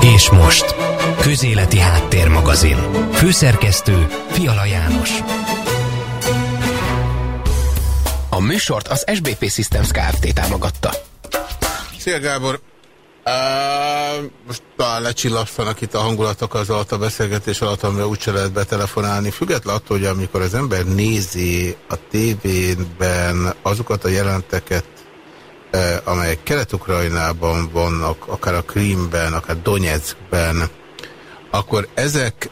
És most, Közéleti Háttérmagazin. Főszerkesztő Fiala János. A műsort az SBP Systems Kft. támogatta. Szia Gábor! Uh, most talán lecsillapszanak itt a hangulatok az alatt a beszélgetés alatt, amire úgyse lehet betelefonálni. Független attól, hogy amikor az ember nézi a tévében azokat a jelenteket, amelyek Kelet-Ukrajnában vannak, akár a Krímben, akár Donetskben, akkor ezek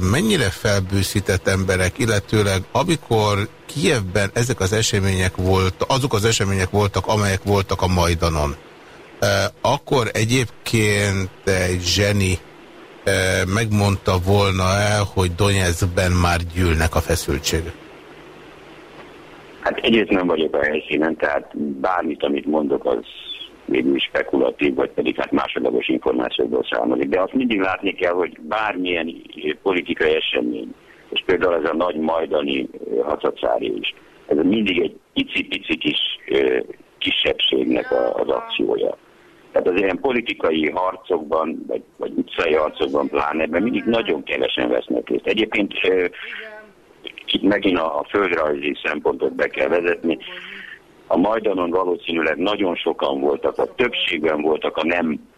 mennyire felbőszített emberek, illetőleg amikor Kievben ezek az események voltak, azok az események voltak, amelyek voltak a Majdanon, akkor egyébként egy zseni megmondta volna el, hogy Donetskben már gyűlnek a feszültségek? Hát egyrészt nem vagyok a helyszínen, tehát bármit, amit mondok, az végül spekulatív, vagy pedig hát másodlagos információkból származik. De azt mindig látni kell, hogy bármilyen politikai esemény, és például ez a nagy majdani hacacári is, ez mindig egy pici-pici kis kisebbségnek az akciója. Tehát az ilyen politikai harcokban, vagy, vagy utcai harcokban pláne, ebben mindig nagyon kevesen vesznek részt. Egyébként megint a, a földrajzi szempontot be kell vezetni. A Majdanon valószínűleg nagyon sokan voltak, a többségben voltak a nem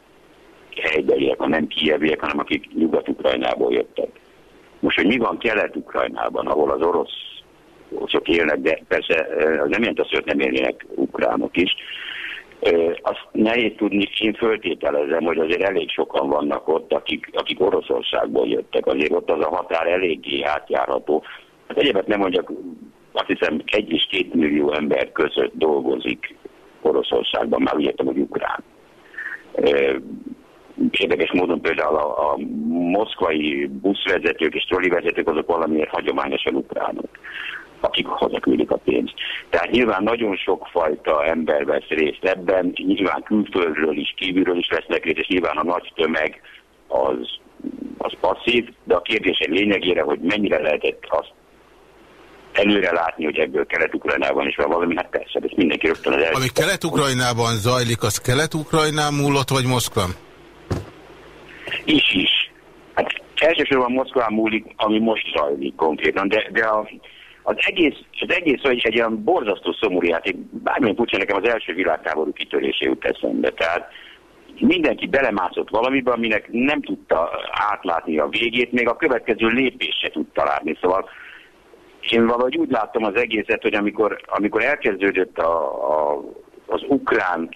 helybeliek, a nem kieviek, hanem akik Nyugat-Ukrajnából jöttek. Most, hogy mi van Kelet-Ukrajnában, ahol az orosz oroszok élnek, de persze az nem jelent azt, hogy nem élnének ukránok is, azt nehéz tudni, én föltételezem, hogy azért elég sokan vannak ott, akik, akik Oroszországból jöttek, azért ott az a határ eléggé átjárható. Hát egyébként nem mondjak, azt hiszem egy és két millió ember között dolgozik Oroszországban, már úgy értem, hogy ukrán. Érdekes módon például a, a moszkvai buszvezetők és trollivezetők azok valamiért hagyományosan ukránok akik hazaküldik a pénzt. Tehát nyilván nagyon sokfajta ember vesz részt ebben, nyilván külföldről is, kívülről is vesznek részt, és nyilván a nagy tömeg az, az passzív, de a kérdés egy lényegére, hogy mennyire lehetett azt előre látni, hogy ebből Kelet-Ukrajnában is van valami, hát persze, ez mindenki rögtön az első. Ami Kelet-Ukrajnában zajlik, az Kelet-Ukrajnán múlott, vagy Moszkván? Is is. Hát elsősorban Moszkván múlik, ami most zajlik konkrétan, de, de a, az egész, az egész hogy egy olyan borzasztó szomorú játék, bármilyen furcsa nekem az első világháború kitörésé jut eszembe. Tehát mindenki belemászott valamiben, aminek nem tudta átlátni a végét, még a következő lépés se tudta látni. Szóval én valahogy úgy láttam az egészet, hogy amikor, amikor elkezdődött a, a, az ukrán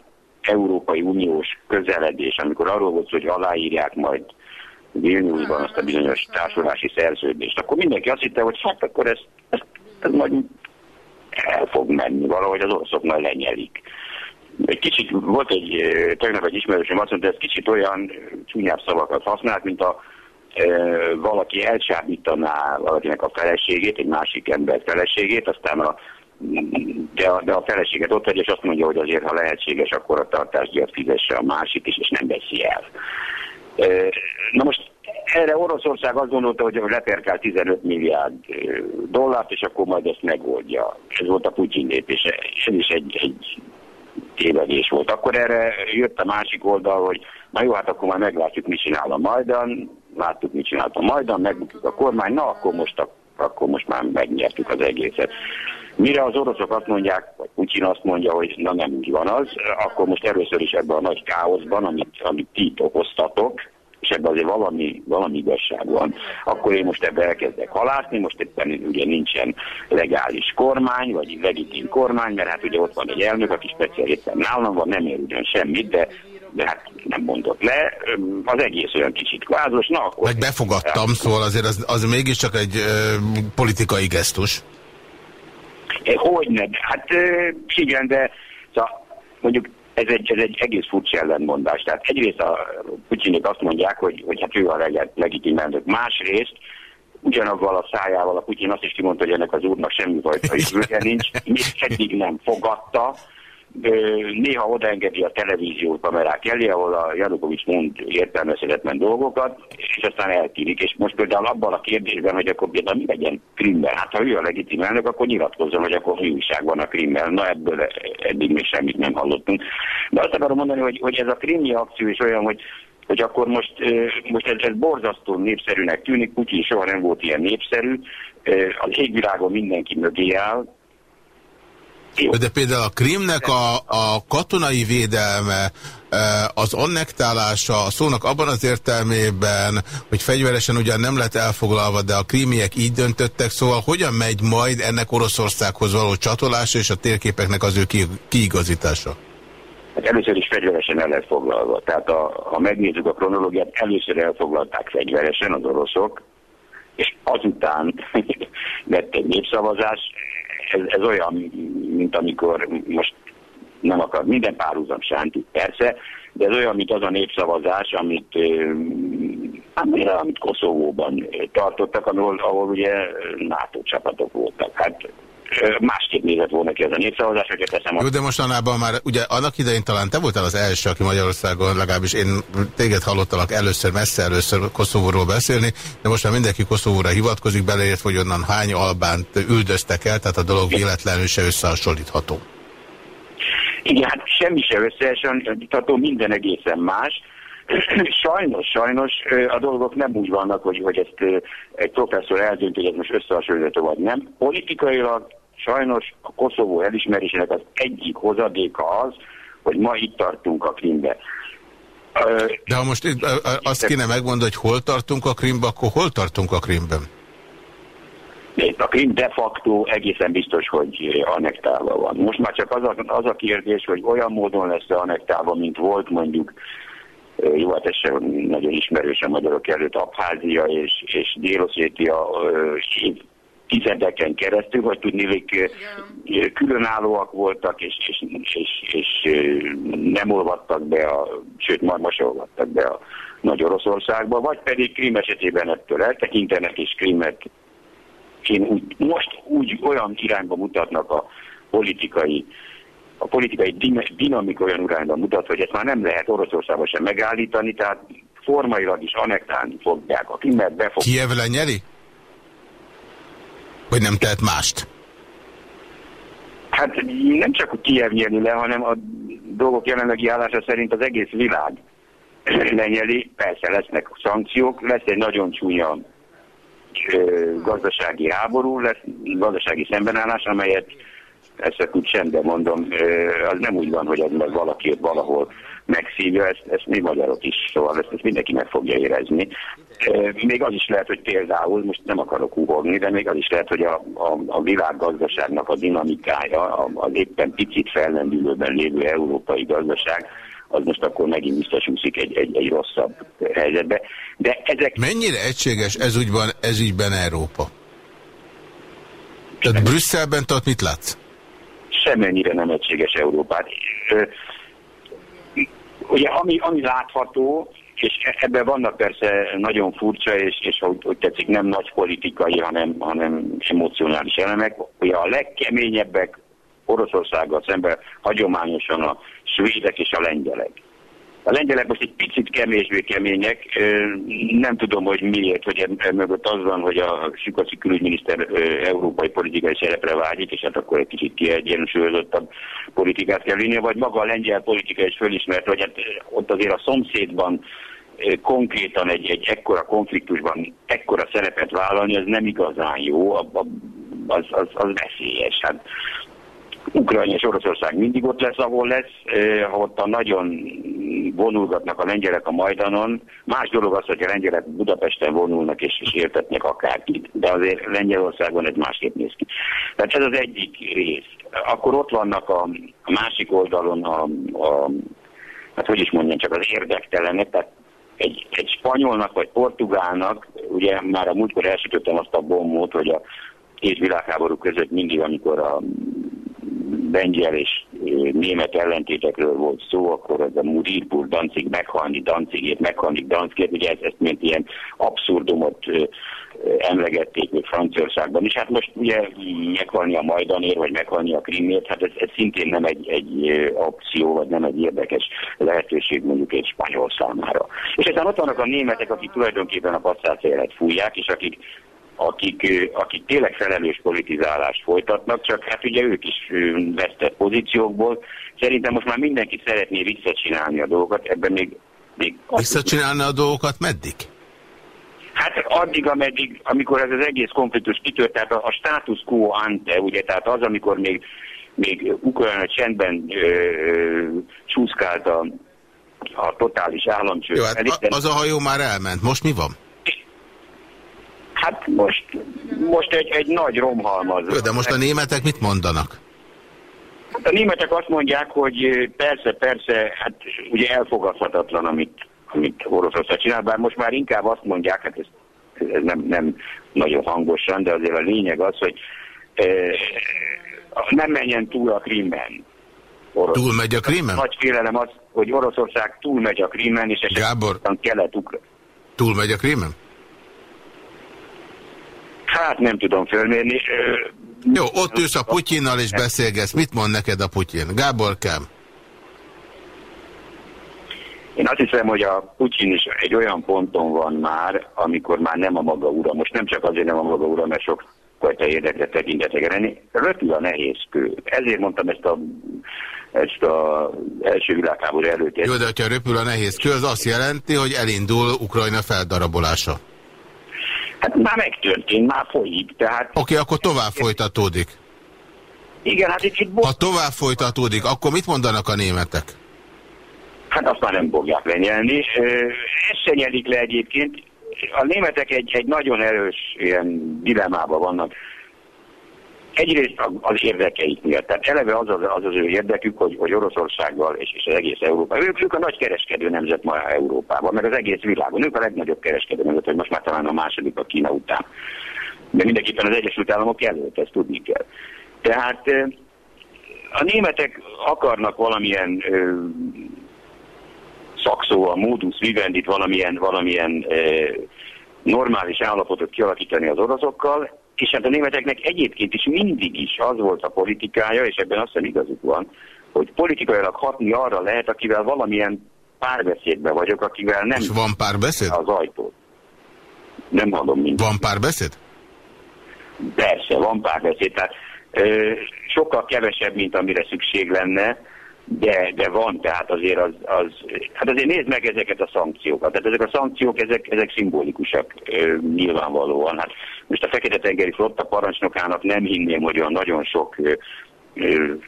Európai Uniós közeledés, amikor arról volt, hogy aláírják majd Vilniusban azt a bizonyos társulási szerződést, akkor mindenki azt hitte, hogy hát akkor ez, ez, ez majd el fog menni, valahogy az oroszok majd lenyelik. Egy kicsit volt egy, tegnap egy ismerősöm azt mondta, ez kicsit olyan csúnyább szavakat használt, mint a valaki elcsábítaná valakinek a feleségét, egy másik ember feleségét, aztán a de a, de a feleséget ott vagy, és azt mondja, hogy azért, ha lehetséges, akkor a tartásdíjat fizesse a másik is, és nem veszi el. Na most erre Oroszország azt gondolta, hogy leperkál 15 milliárd dollárt, és akkor majd ezt megoldja. Ez volt a Putyin lépése. Ez is egy, egy tévedés volt. Akkor erre jött a másik oldal, hogy na jó, hát akkor már meglátjuk, mit csinál a Majdan, láttuk, mit csinált a Majdan, megbukjuk a kormány, na akkor most, a, akkor most már megnyertük az egészet. Mire az oroszok azt mondják, vagy Putyin azt mondja, hogy na nem úgy van az, akkor most először is ebben a nagy káoszban, amit, amit ti okoztatok, és ebben azért valami, valami igazság van, akkor én most ebbe elkezdek halászni, most éppen ugye nincsen legális kormány, vagy legitim kormány, mert hát ugye ott van egy elnök, aki speciál éppen nálam van, nem ér ugyan semmit, de de hát nem mondott le, az egész olyan kicsit kvázos, na akkor... Meg befogadtam, el... szóval azért az, az mégiscsak egy ö, politikai gesztus. Hogyne, hát igen, de szóval mondjuk ez egy, ez egy egész furcsa ellentmondás. Tehát egyrészt a Putyinik azt mondják, hogy, hogy hát ő a leg, legitim elnök. Másrészt ugyanavval a szájával a Putyin azt is kimondta, hogy ennek az úrnak semmi fajta jövője nincs, még eddig nem fogadta, néha odaengedi a televízió kamerák elé, ahol a Janukovics mond értelmezhetetlen dolgokat, és aztán eltűnik. És most például abban a kérdésben, hogy akkor például mi legyen Krimmel, hát ha ő a legitim elnök, akkor nyilatkozzon, hogy akkor mi van a Krimmel. Na ebből eddig még semmit nem hallottunk. De azt akarom mondani, hogy, hogy ez a krimmi akció is olyan, hogy hogy akkor most, most ez, ez borzasztó népszerűnek tűnik, Putyin soha nem volt ilyen népszerű, az égvilágon mindenki mögé áll, de például a Krimnek a, a katonai védelme, az annektálása a szónak abban az értelmében, hogy fegyveresen ugyan nem lett elfoglalva, de a krímiek így döntöttek, szóval hogyan megy majd ennek Oroszországhoz való csatolása és a térképeknek az ő kiigazítása? Hát először is fegyveresen el lett foglalva. Tehát a, ha megnézzük a kronológiát, először elfoglalták fegyveresen az oroszok, és azután lett egy népszavazás. Ez, ez olyan, mint amikor most nem akar minden párhuzam sánti, persze, de ez olyan, mint az a népszavazás, amit, hát, amit Koszovóban tartottak, ahol, ahol ugye NATO csapatok voltak. Hát másképp nézett volna ki ez a népszavazás, hogyha teszem. Jó, de mostanában már, ugye annak idején talán te voltál az első, aki Magyarországon, legalábbis én téged hallottalak először, messze először Koszovóról beszélni, de most már mindenki Koszovóra hivatkozik, beleért, hogy onnan hány albánt üldöztek el, tehát a dolog véletlenül se összehasonlítható. Igen, hát semmi se összehasonlítható, minden egészen más. Sajnos, sajnos a dolgok nem úgy vannak, hogy, hogy ezt egy professzor eldönt, hogy ez most összehasonlítható vagy nem. Politikailag sajnos a Koszovó elismerésének az egyik hozadéka az, hogy ma itt tartunk a Krimbe. De ha most azt kéne megmondani, hogy hol tartunk a Krimbe, akkor hol tartunk a Krimben? A Krim de facto egészen biztos, hogy annektálva van. Most már csak az a, az a kérdés, hogy olyan módon lesz annektálva, mint volt mondjuk jó, hát ez sem nagyon ismerős a magyarok előtt, Abházia és, és Déloszétia tizedeken keresztül, vagy tudnélik különállóak voltak, és, és, és, és nem olvadtak be, a, sőt, már most olvadtak be a Nagy Oroszországba, vagy pedig Krim esetében ettől eltekintenek, és Krimet én úgy, most úgy olyan irányba mutatnak a politikai a politikai dinamika olyan irányba mutat, hogy ezt már nem lehet Oroszországban sem megállítani, tehát formailag is anektálni fogják. A Krimet befog... Kiev lenyeli? Vagy nem tehet mást? Hát nem csak a Kiev nyerni le, hanem a dolgok jelenlegi állása szerint az egész világ lenyeli. Persze lesznek szankciók, lesz egy nagyon csúnya gazdasági háború, lesz gazdasági szembenállás, amelyet ezt úgy sem, mondom, az nem úgy van, hogy az meg valaki valahol megszívja, ezt, ezt mi magyarok is, szóval ezt, ezt mindenki meg fogja érezni. Még az is lehet, hogy például, most nem akarok ugorni, de még az is lehet, hogy a, a, a világgazdaságnak a dinamikája, az éppen picit fellendülőben lévő európai gazdaság, az most akkor megint biztosúszik egy, egy, egy rosszabb helyzetbe. De ezek... Mennyire egységes ez ügyben, ez ügyben Európa? Tehát Brüsszelben tehát mit látsz? semmennyire nem egységes Európát. Ugye ami, ami látható, és e, ebben vannak persze nagyon furcsa, és, és hogy, hogy tetszik, nem nagy politikai, hanem, hanem emocionális elemek, hogy a legkeményebbek Oroszországgal szemben hagyományosan a svédek és a lengyelek. A lengyelek most egy picit kevésbé kemények, nem tudom, hogy miért, hogy mögött az van, hogy a Sikoci külügyminiszter európai politikai szerepre vágyik, és hát akkor egy kicsit kiegyensúlyozottabb politikát kell vinni, vagy maga a lengyel politika is fölismert, hogy hát ott azért a szomszédban konkrétan egy, egy ekkora konfliktusban ekkora szerepet vállalni, az nem igazán jó, az, az, az veszélyes. Hát Ukrajna és Oroszország mindig ott lesz, ahol lesz, ha ott a nagyon vonulgatnak a lengyelek a Majdanon. Más dolog az, hogy a lengyelek Budapesten vonulnak és, és értetnek akárkit, de azért Lengyelországon egy másképp néz ki. Tehát ez az egyik rész. Akkor ott vannak a, a másik oldalon a, a, hát hogy is mondjam, csak az érdektelenek, tehát egy, egy spanyolnak vagy portugálnak, ugye már a múltkor elsütöttem azt a bombót, hogy a két világháború között mindig, amikor a lengyel és német ellentétekről volt szó, akkor ez a Murirpur Dancig meghalni Dancigét, meghalni Dancigét, ugye ez, ezt mint ilyen abszurdumot emlegették még Franciaországban is. Hát most ugye meghalni a Majdanért, vagy meghalni a Krimért, hát ez, ez szintén nem egy, egy opció, vagy nem egy érdekes lehetőség mondjuk egy spanyol számára. És aztán ott vannak a németek, akik tulajdonképpen a passzátszélet fújják, és akik akik, akik tényleg felelős politizálást folytatnak, csak hát ugye ők is vesztett pozíciókból. Szerintem most már mindenki szeretné visszacsinálni a dolgokat, ebben még... még visszacsinálni a dolgokat meddig? Hát addig, ameddig, amikor ez az egész konfliktus kitört, tehát a, a status quo ante, ugye, tehát az, amikor még, még Ukrajna csendben ö, csúszkált a, a totális államcső. Jó, hát az a hajó már elment, most mi van? Hát most, most egy, egy nagy romhalmaz. Jó, de most a németek mit mondanak? Hát a németek azt mondják, hogy persze, persze, hát ugye elfogadhatatlan, amit, amit Oroszország csinál, bár most már inkább azt mondják, hát ez, ez nem, nem nagyon hangosan, de azért a lényeg az, hogy e, nem menjen túl a Krímen. Túl megy a Krímen? Nagy félelem az, hogy Oroszország túl megy a Krímen, és esetleg kelet-ukra. Túl megy a Krímen? Hát nem tudom fölmérni. Jó, ott ülsz a Putyinnal és beszélgetsz. Mit mond neked a Putyin? Gábor Kám. Én azt hiszem, hogy a Putyin is egy olyan ponton van már, amikor már nem a maga ura. Most nem csak azért nem a maga ura, mert sok fajta érdekre tekintetek lenni. Röpül a nehéz kő. Ezért mondtam ezt a ezt a első világháború előtt. Jó, de ha röpül a nehéz kő, az azt jelenti, hogy elindul Ukrajna feldarabolása. Hát már megtörtént, már folyik, tehát... Oké, okay, akkor tovább folytatódik. Igen, hát itt ha tovább folytatódik, akkor mit mondanak a németek? Hát azt már nem fogják lenyelni. Ezt se nyelik le egyébként. A németek egy, egy nagyon erős ilyen dilemmában vannak. Egyrészt az érdekeik miatt. Tehát eleve az az, az, az ő érdekük, hogy, hogy Oroszországgal és, és az egész Európa. Ők, ők a nagy kereskedő nemzet ma Európában, meg az egész világon. Ők a legnagyobb kereskedő nemzet, hogy most már talán a második a Kína után. De mindenképpen az Egyesült Államok előtt, ezt tudni kell. Tehát a németek akarnak valamilyen szakszó, a modus vivendit, valamilyen, valamilyen normális állapotot kialakítani az oroszokkal, és hát a németeknek egyébként is mindig is az volt a politikája, és ebben azt hiszem igazuk van, hogy politikailag hatni arra lehet, akivel valamilyen párbeszédben vagyok, akivel nem... És van párbeszéd? Az ajtót. Nem hallom mindent. Van párbeszéd? Persze, van párbeszéd. Tehát ö, sokkal kevesebb, mint amire szükség lenne, de, de van, tehát azért az, az, hát azért nézd meg ezeket a szankciókat. Tehát ezek a szankciók, ezek, ezek szimbolikusak ö, nyilvánvalóan. Hát most a Fekete-tengeri flotta parancsnokának nem hinném, hogy olyan nagyon sok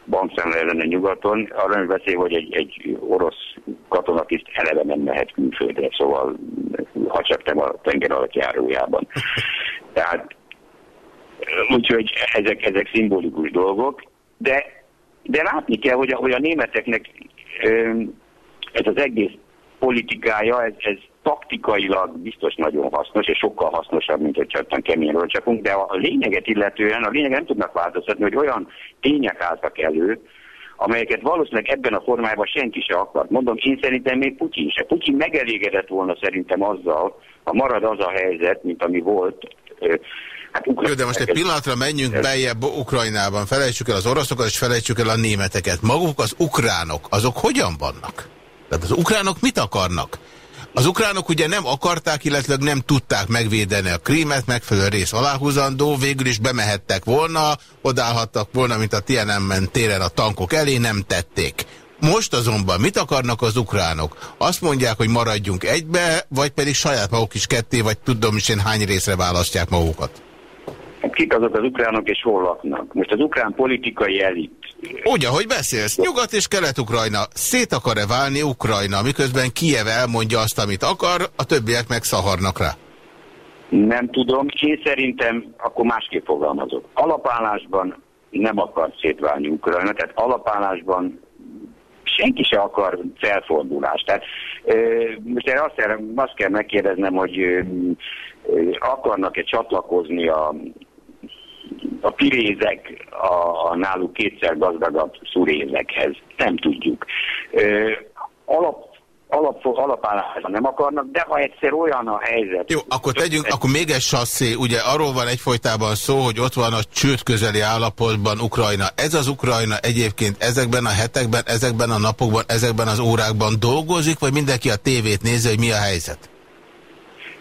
bankszámla lenne nyugaton. Arra nem beszél, hogy egy, egy orosz katonatiszt eleve nem mehet külföldre, szóval ha csak nem a tenger járójában. Tehát úgyhogy ezek, ezek szimbolikus dolgok, de de látni kell, hogy a, hogy a németeknek ez az egész politikája, ez, ez taktikailag biztos nagyon hasznos, és sokkal hasznosabb, mint hogy csak keményről csapunk, de a lényeget illetően, a lényeget nem tudnak változtatni, hogy olyan tények álltak elő, amelyeket valószínűleg ebben a formájában senki se akart. Mondom, én szerintem még Putyin se. Putyin megelégedett volna szerintem azzal, ha marad az a helyzet, mint ami volt, Hát Jó, de most egy pillanatra menjünk bejebb Ukrajnában, felejtsük el az oroszokat, és felejtsük el a németeket. Maguk az ukránok, azok hogyan vannak? Tehát az ukránok mit akarnak? Az ukránok ugye nem akarták, illetve nem tudták megvédeni a krímet, megfelelő rész aláhúzandó, végül is bemehettek volna, odállhattak volna, mint a Tiananmen téren a tankok elé, nem tették. Most azonban mit akarnak az ukránok? Azt mondják, hogy maradjunk egybe, vagy pedig saját maguk is ketté, vagy tudom is én hány részre választják magukat? Kik azok az ukránok és hol laknak. Most az ukrán politikai elit. Úgy, ahogy beszélsz, Nyugat és Kelet-Ukrajna szét akar-e válni Ukrajna, miközben Kiev elmondja azt, amit akar, a többiek meg szaharnak rá? Nem tudom, én szerintem akkor másképp fogalmazok. Alapállásban nem akar szétválni Ukrajna, tehát alapállásban senki se akar felfordulást. Tehát most erre azt, azt kell megkérdeznem, hogy akarnak-e csatlakozni a, a pirézek a, a náluk kétszer gazdagabb szurézekhez. Nem tudjuk. Alap alap, alapállásban nem akarnak, de ha egyszer olyan a helyzet... Jó, akkor tegyünk, akkor még egy sasszé, ugye arról van egyfolytában szó, hogy ott van a csőd közeli állapotban Ukrajna. Ez az Ukrajna egyébként ezekben a hetekben, ezekben a napokban, ezekben az órákban dolgozik, vagy mindenki a tévét nézi, hogy mi a helyzet?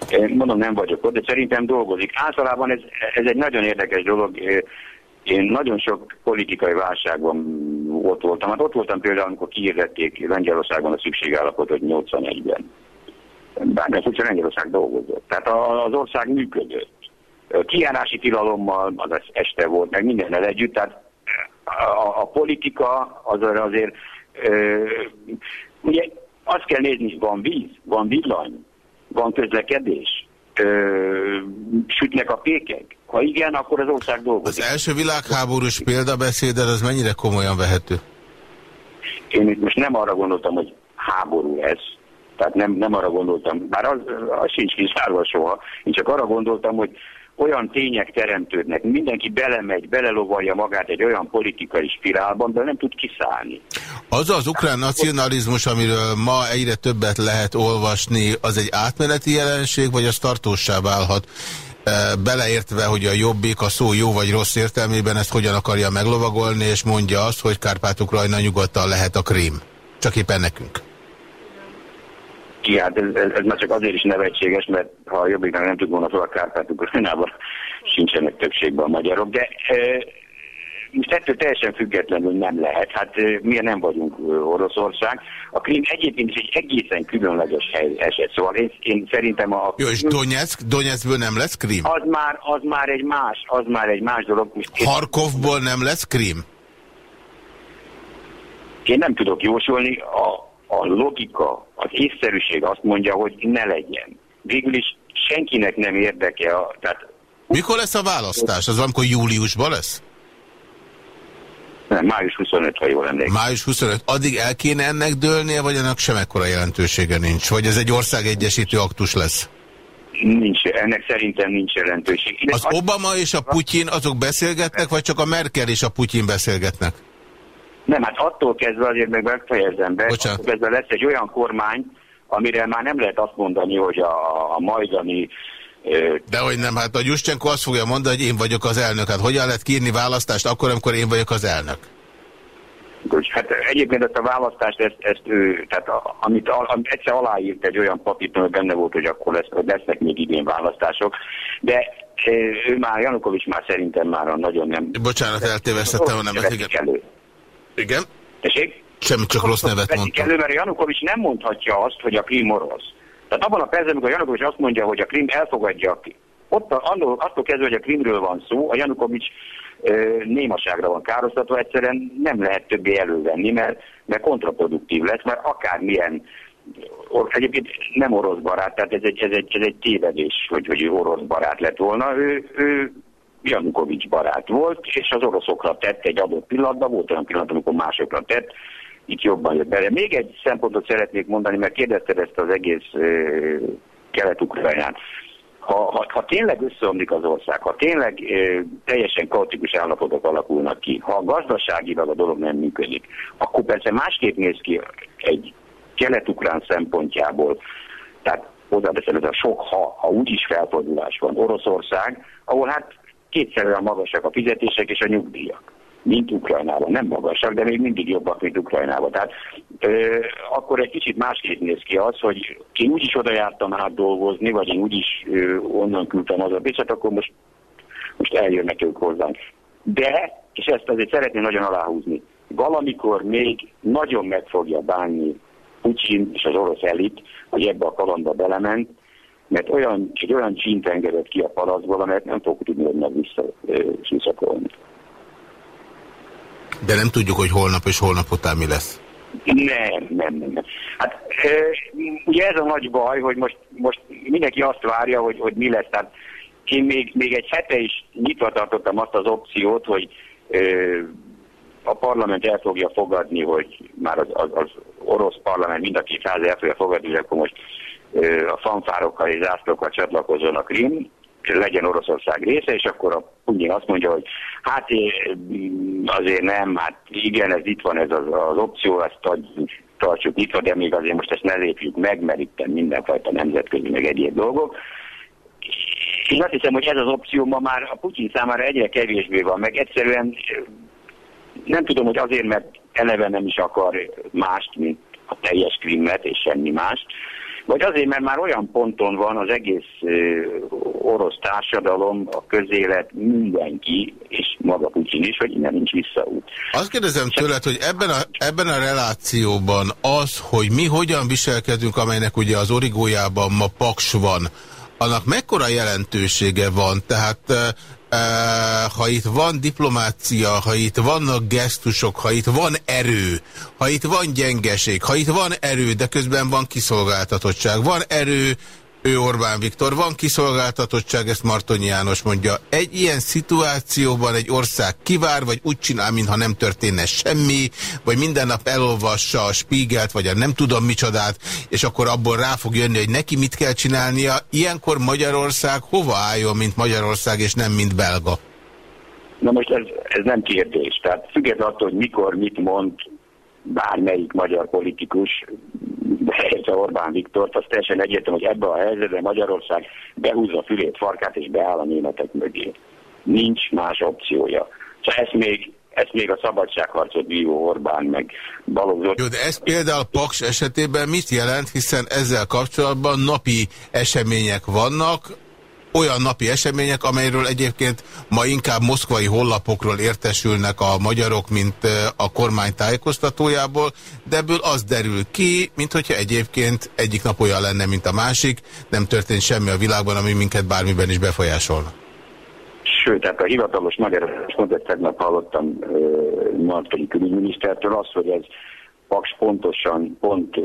Én mondom, nem vagyok ott, de szerintem dolgozik. Általában ez, ez egy nagyon érdekes dolog. Én nagyon sok politikai válságban ott voltam. Hát ott voltam például, amikor kiirdették Lengyelországban a szükségállapotot 81-ben. Bármilyen furcsa Lengyelország dolgozott. Tehát az ország működött. Kijárási tilalommal az este volt, meg mindennel együtt. Tehát a, a politika az azért, ö, ugye azt kell nézni, van víz, van villany, van közlekedés, ö, sütnek a pékek? Ha igen, akkor az ország dolgozik. Az első világháborús példabeszéded az mennyire komolyan vehető? Én itt most nem arra gondoltam, hogy háború ez, tehát nem, nem arra gondoltam, bár az, az sincs kizárva soha, én csak arra gondoltam, hogy olyan tények teremtődnek, mindenki belemegy, belelovalja magát egy olyan politikai spirálban, de nem tud kiszállni. Az az ukrán nacionalizmus, amiről ma egyre többet lehet olvasni, az egy átmeneti jelenség, vagy az tartósá válhat? E, beleértve, hogy a jobbik a szó jó vagy rossz értelmében ezt hogyan akarja meglovagolni, és mondja azt, hogy Kárpát-Ukrajna nyugodtan lehet a krím. Csak éppen nekünk ki, hát ez, ez, ez már csak azért is nevetséges, mert ha a jobbiknak nem tud volna fel a kárpát Ukrajnában, sincsenek többségben a magyarok, de e, most ettől teljesen függetlenül nem lehet. Hát e, miért nem vagyunk Oroszország? A Krim egyébként is egy egészen különleges hely eset. Szóval én, én szerintem a... Jó, és Donetsk, Donetskből nem lesz Krim? Az már, az már egy más, az már egy más dolog. Harkovból nem lesz Krim? Én nem tudok jósolni. A, a logika, az észszerűség azt mondja, hogy ne legyen. Végül is senkinek nem érdeke. A, tehát, Mikor lesz a választás? Az amikor júliusban lesz? Nem, május 25, ha jól emlékszem. Május 25. Addig el kéne ennek dőlnie, vagy ennek sem ekkora jelentősége nincs? Vagy ez egy országegyesítő aktus lesz? Nincs, ennek szerintem nincs jelentőség. Az Obama és a Putyin azok beszélgetnek, vagy csak a Merkel és a Putyin beszélgetnek? Nem, hát attól kezdve azért meg megfejezem be, Bocsánat. attól kezdve lesz egy olyan kormány, amire már nem lehet azt mondani, hogy a, a majdani de hogy nem, hát a Juszcsenko azt fogja mondani, hogy én vagyok az elnök. Hát hogyan lehet kírni választást akkor, amikor én vagyok az elnök? Hát egyébként ezt a választást, ezt, ezt ő, tehát a, amit, a, amit egyszer aláírt egy olyan papírt, hogy benne volt, hogy akkor lesz, hogy lesznek még idén választások, de ő már, Janukovics már szerintem már nagyon nem... Bocsánat, eltévesztettem nevet, igen. Elő. Igen? Tessék? Semmi, csak rossz nevet mondtam. Elő, mert Janukovics nem mondhatja azt, hogy a Krim orosz. Tehát abban a percben, amikor Janukovics azt mondja, hogy a Krim elfogadja, ott attól, attól kezdve, hogy a Krimről van szó, a Janukovics némaságra van károsztatva, egyszerűen nem lehet többé elővenni, mert, mert kontraproduktív lesz, mert akármilyen egyébként nem orosz barát, tehát ez egy, ez egy, ez egy tévedés, hogy, hogy ő orosz barát lett volna. Ő, ő Janukovics barát volt, és az oroszokra tett egy adott pillanatban, volt olyan pillanat, amikor másokra tett, itt jobban jött bele. Még egy szempontot szeretnék mondani, mert kérdezted ezt az egész uh, kelet-ukrajnát. Ha, ha, ha tényleg összeomlik az ország, ha tényleg uh, teljesen kaotikus állapotok alakulnak ki, ha gazdaságilag a dolog nem működik, akkor persze másképp néz ki egy kelet-ukrán szempontjából. Tehát hozzáteszem, ez a sok, ha, ha úgyis felfordulás van Oroszország, ahol hát kétszer olyan magasak a fizetések és a nyugdíjak, mint Ukrajnában. Nem magasak, de még mindig jobbak, mint Ukrajnában. Tehát ö, akkor egy kicsit másképp néz ki az, hogy én úgyis oda jártam át dolgozni, vagy én úgyis ö, onnan küldtem az a pénzt, akkor most, most eljönnek ők hozzánk. De, és ezt azért szeretném nagyon aláhúzni, valamikor még nagyon meg fogja bánni Putin és az orosz elit, hogy ebbe a kalandba belement, mert olyan, egy olyan csínt engedett ki a palaszból, amelyet nem fog tudni meg visszaszakolni. De nem tudjuk, hogy holnap és holnap után mi lesz. Nem, nem, nem. nem. Hát e, ugye ez a nagy baj, hogy most, most mindenki azt várja, hogy, hogy mi lesz. Tehát én még, még egy hete is nyitva tartottam azt az opciót, hogy e, a parlament el fogja fogadni, hogy már az, az, az orosz parlament mind a két ház el fogja fogadni, hogy akkor most a fanfárokkal és zászlókkal csatlakozzon a Krim, legyen Oroszország része, és akkor a Putyin azt mondja, hogy hát azért nem, hát igen, ez itt van ez az, az opció, ezt adjuk tartsuk nyitva, de még azért most ezt ne lépjük meg, mert itt mindenfajta nemzetközi meg egyéb dolgok. Én azt hiszem, hogy ez az opció ma már a Putyin számára egyre kevésbé van, meg egyszerűen nem tudom, hogy azért, mert eleve nem is akar mást, mint a teljes krimmet és semmi mást, vagy azért, mert már olyan ponton van az egész orosz társadalom, a közélet, mindenki, és maga Putyin is, hogy innen nincs visszaút. Azt kérdezem tőled, hogy ebben a, ebben a relációban az, hogy mi hogyan viselkedünk, amelynek ugye az origójában ma paks van, annak mekkora jelentősége van? Tehát ha itt van diplomácia, ha itt vannak gesztusok, ha itt van erő, ha itt van gyengeség, ha itt van erő, de közben van kiszolgáltatottság, van erő, ő Orbán Viktor. Van kiszolgáltatottság, ezt Martonyi János mondja. Egy ilyen szituációban egy ország kivár, vagy úgy csinál, mintha nem történne semmi, vagy minden nap elolvassa a Spiegelt, vagy a nem tudom micsodát, és akkor abból rá fog jönni, hogy neki mit kell csinálnia. Ilyenkor Magyarország hova álljon, mint Magyarország, és nem mint belga? Na most ez, ez nem kérdés. Tehát függetlenül attól, hogy mikor, mit mond, bármelyik magyar politikus behelyezze Orbán Viktort, az teljesen egyértelmű, hogy ebben a helyzetben Magyarország behúzza a fülét, farkát és beáll a németek mögé. Nincs más opciója. Szóval ezt még ezt még a szabadságharcot vívó Orbán meg Balogh Jó, de ez például Paks esetében mit jelent, hiszen ezzel kapcsolatban napi események vannak, olyan napi események, amelyről egyébként ma inkább moszkvai hollapokról értesülnek a magyarok, mint a kormány tájékoztatójából, de ebből az derül ki, mint hogyha egyébként egyik nap olyan lenne, mint a másik, nem történt semmi a világban, ami minket bármiben is befolyásolna. Sőt, tehát a hivatalos magyar mondat tegnap hallottam Martoni külügyminisztertől azt, hogy ez Paks pontosan pont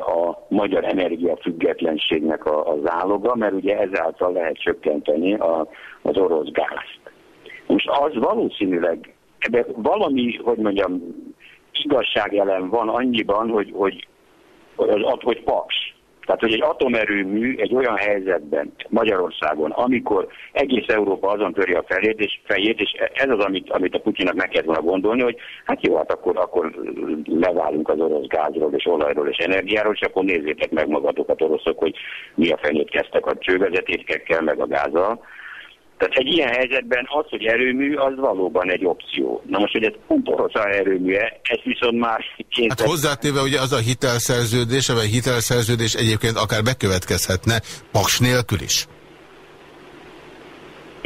a magyar energiafüggetlenségnek az áloga, mert ugye ezáltal lehet csökkenteni a, az orosz gázt. Most az valószínűleg, ebben valami, hogy mondjam, igazságjelen van annyiban, hogy, hogy, hogy, hogy Paks tehát, hogy egy atomerőmű egy olyan helyzetben Magyarországon, amikor egész Európa azon töri a fejét, és, fejét, és ez az, amit, amit a Putyinak meg kellett volna gondolni, hogy hát jó, hát akkor, akkor leválunk az orosz gázról, és olajról, és energiáról, és akkor nézzétek meg magatokat oroszok, hogy mi a fenyét kezdtek a csővezetékekkel, meg a gázzal. Tehát egy ilyen helyzetben az, hogy erőmű, az valóban egy opció. Na most, hogy ez orosz erőműje, ez viszont már... Hát hozzátéve ugye az a hitelszerződés, vagy hitelszerződés egyébként akár bekövetkezhetne Paks nélkül is.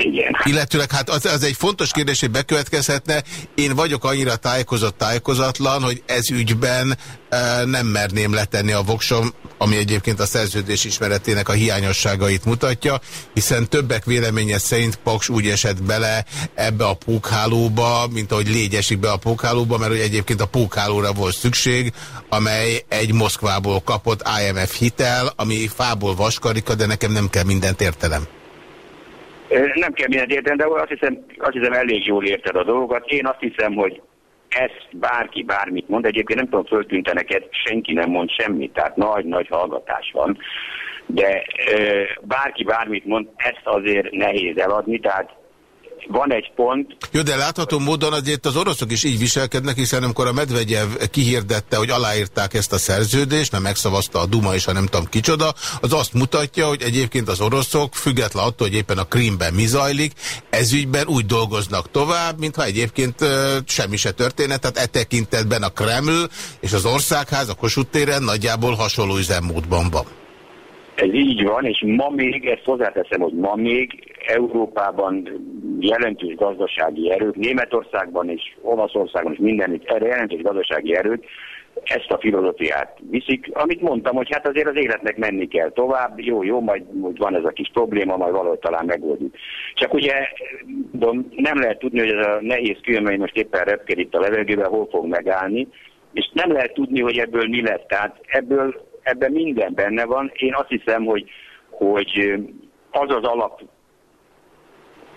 Igen. Illetőleg hát az, az egy fontos kérdés, hogy bekövetkezhetne. Én vagyok annyira tájékozott, tájékozatlan, hogy ez ügyben e, nem merném letenni a voksom, ami egyébként a szerződés ismeretének a hiányosságait mutatja, hiszen többek véleménye szerint Paks úgy esett bele ebbe a pókhálóba, mint ahogy légy esik be a pókhálóba, mert hogy egyébként a pókhálóra volt szükség, amely egy Moszkvából kapott IMF hitel, ami fából vaskarika, de nekem nem kell mindent értelem. Nem kell mindent érteni, de azt hiszem, azt hiszem elég jól érted a dolgokat. Én azt hiszem, hogy ezt bárki bármit mond, egyébként nem tudom, föltűnte neked, senki nem mond semmit, tehát nagy-nagy hallgatás van, de bárki bármit mond, ezt azért nehéz eladni, tehát van egy pont. Jó, de látható módon azért az oroszok is így viselkednek, hiszen amikor a Medvegyev kihirdette, hogy aláírták ezt a szerződést, mert megszavazta a Duma és a nem tudom kicsoda, az azt mutatja, hogy egyébként az oroszok, független attól, hogy éppen a Krímben mi zajlik, ezügyben úgy dolgoznak tovább, mintha egyébként semmi se történne, tehát e tekintetben a Kreml és az országház a Kossuth téren nagyjából hasonló üzemmódban van. Ez így van, és ma még, ezt hozzáteszem, hogy ma még Európában jelentős gazdasági erők, Németországban és Olaszországban és mindenütt erre jelentős gazdasági erők ezt a filozófiát viszik, amit mondtam, hogy hát azért az életnek menni kell tovább, jó, jó, majd, majd van ez a kis probléma, majd valahogy talán megoldjuk. Csak ugye nem lehet tudni, hogy ez a nehéz különböző most éppen repked itt a levegőben, hol fog megállni, és nem lehet tudni, hogy ebből mi lesz. Tehát ebből ebben minden benne van. Én azt hiszem, hogy, hogy az az alap,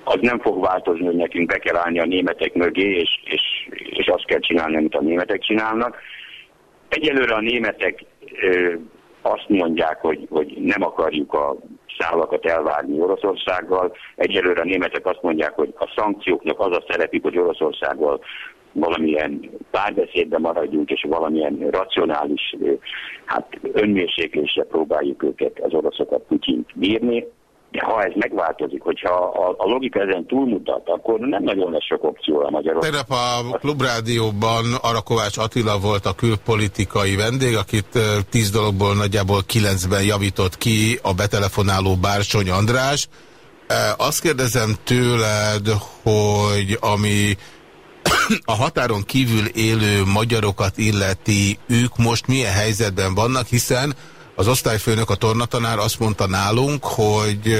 az nem fog változni, hogy nekünk be kell állni a németek mögé, és, és, és azt kell csinálni, amit a németek csinálnak. Egyelőre a németek ö, azt mondják, hogy, hogy nem akarjuk a szálakat elvárni Oroszországgal. Egyelőre a németek azt mondják, hogy a szankcióknak az a szerepük, hogy Oroszországgal valamilyen párbeszédben maradjunk, és valamilyen racionális hát önmérséklésre próbáljuk őket, az oroszokat, Putyint bírni, de ha ez megváltozik, hogyha a, a logika ezen túlmutat, akkor nem nagyon lesz sok opció a magyarok. Tegnap a Klubrádióban Arakovács Attila volt a külpolitikai vendég, akit tíz dologból nagyjából kilencben javított ki a betelefonáló Bársony András. Azt kérdezem tőled, hogy ami a határon kívül élő magyarokat illeti, ők most milyen helyzetben vannak, hiszen az osztályfőnök, a tornatanár azt mondta nálunk, hogy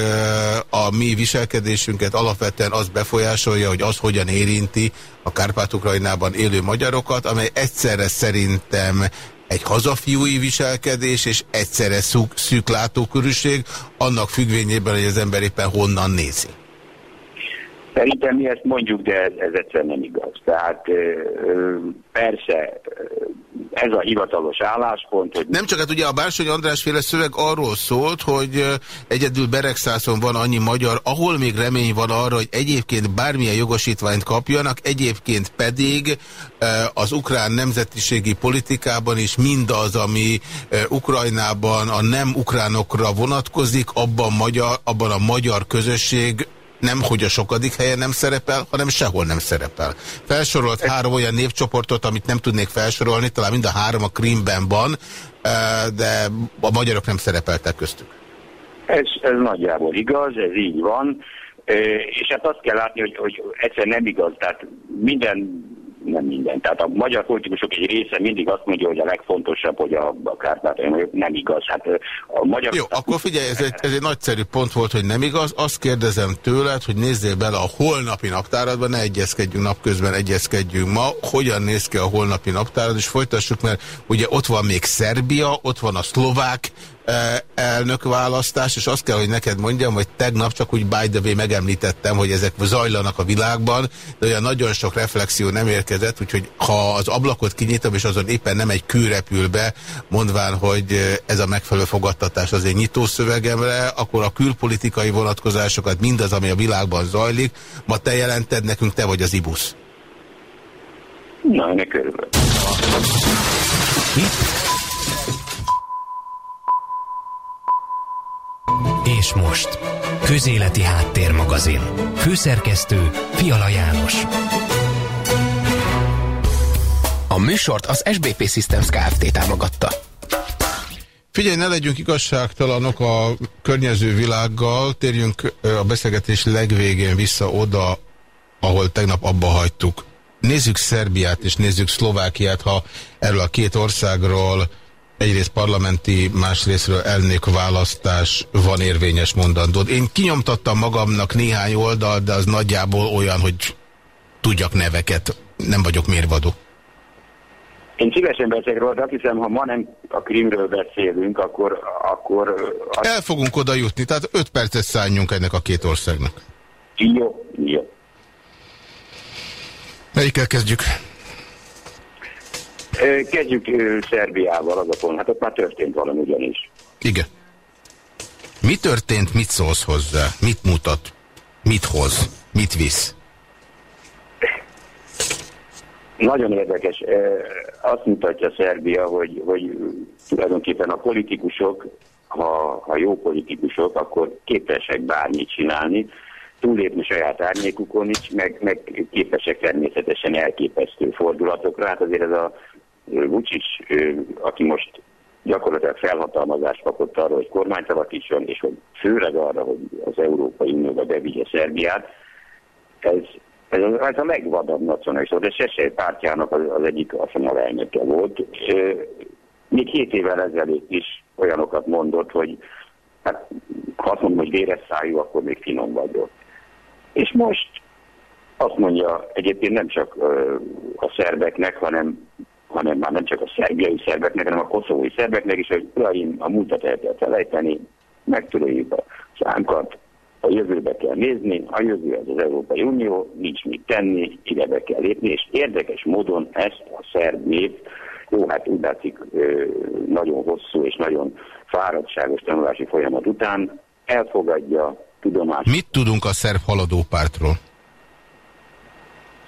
a mi viselkedésünket alapvetően az befolyásolja, hogy az hogyan érinti a Kárpát-Ukrajnában élő magyarokat, amely egyszerre szerintem egy hazafiúi viselkedés, és egyszerre szűk, szűk látókörűség, annak függvényében, hogy az ember éppen honnan nézi. Szerintem mi ezt mondjuk, de ez, ez egyszerűen nem igaz. Tehát persze ez a hivatalos álláspont, hogy... Nem csak, hát ugye a Bársony András féle szöveg arról szólt, hogy egyedül Beregszászon van annyi magyar, ahol még remény van arra, hogy egyébként bármilyen jogosítványt kapjanak, egyébként pedig az ukrán nemzetiségi politikában is mindaz, ami Ukrajnában a nem ukránokra vonatkozik, abban, magyar, abban a magyar közösség nem, hogy a sokadik helyen nem szerepel, hanem sehol nem szerepel. Felsorolt három olyan népcsoportot, amit nem tudnék felsorolni, talán mind a három a Krímben van, de a magyarok nem szerepeltek köztük. Ez, ez nagyjából igaz, ez így van, és hát azt kell látni, hogy, hogy egyszer nem igaz, tehát minden nem minden. Tehát a magyar politikusok egy része mindig azt mondja, hogy a legfontosabb, hogy a, a kárpátai nem igaz. Hát a magyar... Jó, akkor figyelj, ez egy, ez egy nagyszerű pont volt, hogy nem igaz. Azt kérdezem tőled, hogy nézzél bele a holnapi naptáradba, ne egyezkedjünk napközben, egyezkedjünk ma. Hogyan néz ki a holnapi naptárad, és folytassuk, mert ugye ott van még Szerbia, ott van a szlovák, elnökválasztás, és azt kell, hogy neked mondjam, hogy tegnap csak úgy by the way megemlítettem, hogy ezek zajlanak a világban, de olyan nagyon sok reflexió nem érkezett, úgyhogy ha az ablakot kinyitom, és azon éppen nem egy kő repül be, mondván, hogy ez a megfelelő fogadtatás az egy nyitószövegemre, akkor a külpolitikai vonatkozásokat, mindaz, ami a világban zajlik, ma te jelented nekünk, te vagy az ibusz. Na, ennek körülbelül. És most, Közéleti Háttérmagazin. Főszerkesztő Fiala János. A műsort az SBP Systems Kft. támogatta. Figyelj, ne legyünk igazságtalanok a környező világgal, térjünk a beszélgetés legvégén vissza oda, ahol tegnap abba hagytuk. Nézzük Szerbiát és nézzük Szlovákiát, ha erről a két országról egyrészt parlamenti, másrésztről elnök választás van érvényes mondandód. Én kinyomtattam magamnak néhány oldal, de az nagyjából olyan, hogy tudjak neveket, nem vagyok mérvadó. Én szívesen beszélek róla, de hiszem, ha ma nem a krimről beszélünk, akkor... akkor az... El fogunk oda jutni, tehát öt percet szálljunk ennek a két országnak. Jó, jó. Melyikkel kezdjük? Kezdjük Szerbiával azokon, hát ott már történt valami ugyanis. Igen. Mi történt, mit szólsz hozzá? Mit mutat? Mit hoz? Mit visz? Nagyon érdekes. Azt mutatja Szerbia, hogy, hogy tulajdonképpen a politikusok, ha, ha jó politikusok, akkor képesek bármit csinálni, túlépni saját árnyékukon is, meg, meg képesek természetesen elképesztő fordulatokra. Hát azért ez a Vucic, aki most gyakorlatilag felhatalmazást kapott arra, hogy kormányt alakítson, és hogy főleg arra, hogy az Európai Unióba bevigye Szerbiát, ez, ez, ez a legvadabb nacionalista, de Sesej pártjának az, az egyik azt mondja, elnöke volt. Még két évvel ezelőtt is olyanokat mondott, hogy hát, ha azt mondom, hogy véres szájú, akkor még finom vagyok. És most azt mondja egyébként nem csak a szerbeknek, hanem hanem már nem csak a szerbiai szerbeknek, hanem a koszovói szerbeknek is, hogy uraim, a múltat el kell felejteni, megtöröljük a szánkat, a jövőbe kell nézni, a jövő az az Európai Unió, nincs mit tenni, ide be kell lépni, és érdekes módon ezt a szerb nép, jó, hát úgy látszik nagyon hosszú és nagyon fáradtságos tanulási folyamat után elfogadja tudomást. Mit tudunk a szerb haladópártról?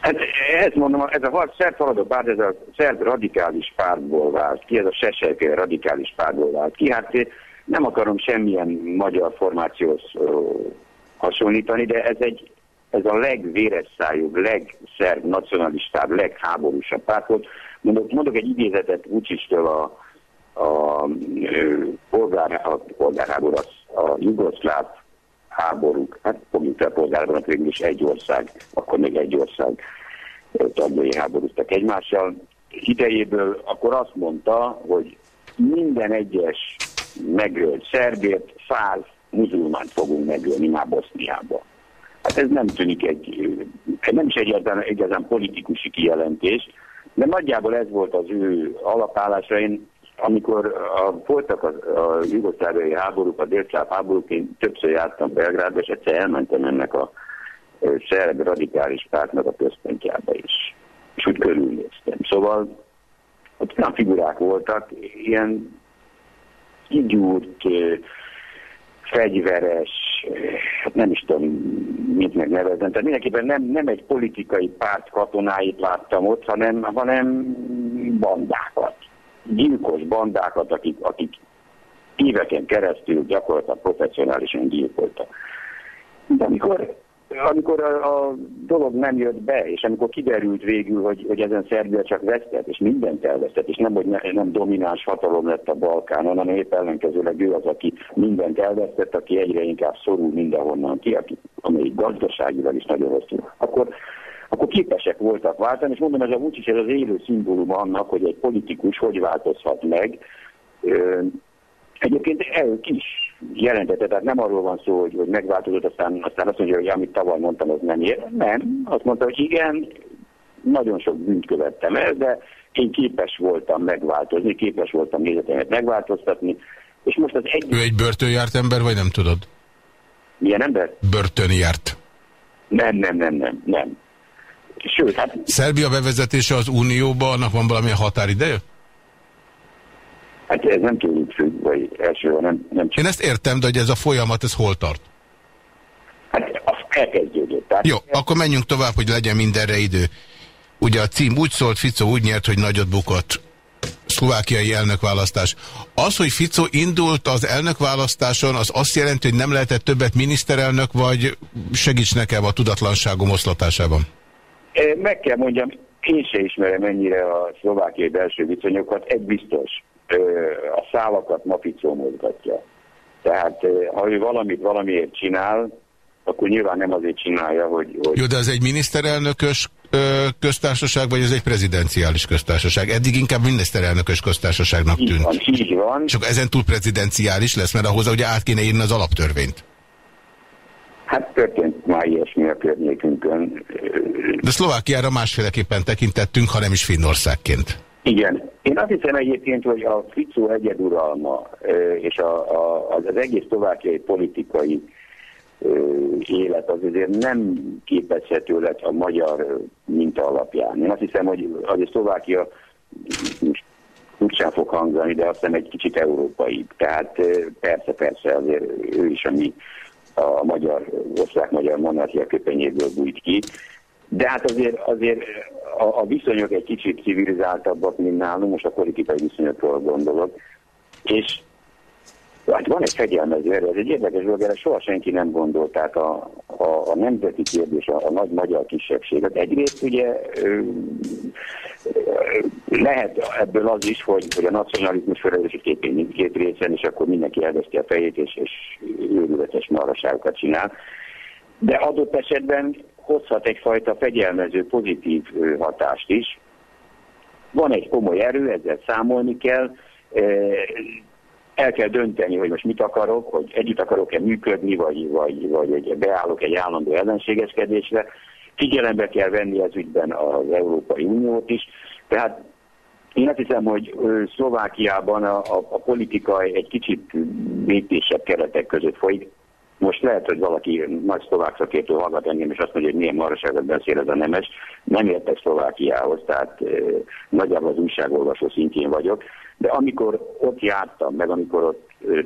Hát ezt mondom, ez a szerb haladó párt, ez a szerb radikális pártból vált ki, ez a sesejféle radikális pártból vált ki. Hát nem akarom semmilyen magyar formációhoz hasonlítani, de ez egy ez a legvéresszájúbb, legszerb, nacionalistább, legháborúsabb párt volt. Mondok, mondok egy idézetet Vucistől a, a, polgár, a polgárháború, a, a jugoszláv háborúk, hát fogjuk fel polgárban, végül is egy ország, akkor még egy ország tagjai háborúztak egymással. Idejéből akkor azt mondta, hogy minden egyes megölt szerbért száz muzulmánt fogunk megölni már Boszniába. Hát ez nem tűnik egy, nem is egyáltalán, egyáltalán politikusi kijelentés, de nagyjából ez volt az ő alapállása. Én amikor a, voltak a, a jugoszláviai háborúk, a délcsáv háborúk, én többször jártam Belgrádba, és egyszer elmentem ennek a szerb radikális pártnak a központjába is. És úgy körülnéztem. Szóval ott olyan figurák voltak, ilyen kigyúrt, fegyveres, hát nem is tudom, mit megnevezem. Tehát mindenképpen nem, nem egy politikai párt katonáit láttam ott, hanem, hanem bandákat. Gyilkos bandákat, akik, akik éveken keresztül gyakorlatilag professzionálisan gyilkoltak. De amikor amikor a, a dolog nem jött be, és amikor kiderült végül, hogy, hogy ezen Szerbia csak vesztett, és mindent elvesztett, és nem, hogy ne, nem domináns hatalom lett a Balkánon, hanem épp ellenkezőleg ő az, aki mindent elvesztett, aki egyre inkább szorul mindenhonnan ki, aki, amelyik gazdaságilag is nagyon rosszul, akkor, akkor képesek voltak váltani, és mondom, ez a Vucic, ez az élő szimbólum annak, hogy egy politikus hogy változhat meg, Egyébként ők is jelentette, tehát nem arról van szó, hogy, hogy megváltozott, aztán, aztán azt mondja, hogy amit tavaly mondtam, az nem ér. Nem, azt mondta, hogy igen, nagyon sok bűnt követtem el, de én képes voltam megváltozni, képes voltam nézetemet megváltoztatni, és most az egy... Ő egy börtönjárt ember, vagy nem tudod? Milyen ember? Börtönjárt. Nem, nem, nem, nem, nem. Sőt, hát... Szerbia bevezetése az Unióba, annak van valamilyen határideje? Hát ez nem tőlük függ, vagy elsőre nem, nem csak... Én ezt értem, de hogy ez a folyamat, ez hol tart? Hát az elkezdődött. Tehát Jó, el... akkor menjünk tovább, hogy legyen mindenre idő. Ugye a cím úgy szólt, Fico úgy nyert, hogy nagyot bukott. Szlovákiai elnökválasztás. Az, hogy Fico indult az elnökválasztáson, az azt jelenti, hogy nem lehetett többet miniszterelnök, vagy segíts nekem a tudatlanságom oszlatásában? Meg kell mondjam, én se ismerem ennyire a szlovákiai belső viszonyokat. Egy biztos, a szálakat Mapicó mozgatja. Tehát ha ő valamit valamiért csinál, akkor nyilván nem azért csinálja, hogy... hogy... Jó, de ez egy miniszterelnökös köztársaság, vagy ez egy prezidenciális köztársaság? Eddig inkább miniszterelnökös köztársaságnak tűnt. Így van, így van. Csak ezen túl prezidenciális lesz, mert ahhoz ugye át kéne írni az alaptörvényt. Hát történt már ilyesmi a környékünkön. De Szlovákiára másféleképpen tekintettünk, ha nem is Finnországként. Igen. Én azt hiszem egyébként, hogy a Ficó egyeduralma és a, a, az egész további politikai élet az azért nem képezhető lett a magyar minta alapján. Én azt hiszem, hogy azért Szlovákia úgy sem fog hangzani, de azt hiszem egy kicsit európai. Tehát persze, persze azért ő is a mi a magyar, osztrák-magyar monarchia köpenyéből bújt ki, de hát azért, azért a, a viszonyok egy kicsit civilizáltabbak, mint nálunk, most a politikai viszonyokról gondolok, és hát van egy fegyelmező erő, ez egy érdekes dolog, erre soha senki nem gondolt, tehát a, a, a nemzeti kérdés, a, a nagy magyar kisebbséget. Egyrészt ugye ö, lehet ebből az is, hogy, hogy a nacionalizmus felelősség képén mindkét részen, és akkor mindenki elveszti a fejét, és, és őrületes maraságokat csinál. De adott esetben hozhat egyfajta fegyelmező pozitív hatást is. Van egy komoly erő, ezzel számolni kell, el kell dönteni, hogy most mit akarok, hogy együtt akarok-e működni, vagy, vagy, vagy beállok egy állandó ellenségeskedésre. Figyelembe kell venni ez ügyben az Európai Uniót is. Tehát én azt hiszem, hogy Szlovákiában a, a, a politika egy kicsit békésebb keretek között folyik. Most lehet, hogy valaki nagy szlovák szakértő hallgat engem, és azt mondja, hogy milyen maraságot beszél ez a nemes. Nem értek Szlovákiához, tehát e, nagyjából az újságolvasó szintjén vagyok. De amikor ott jártam, meg amikor ott e,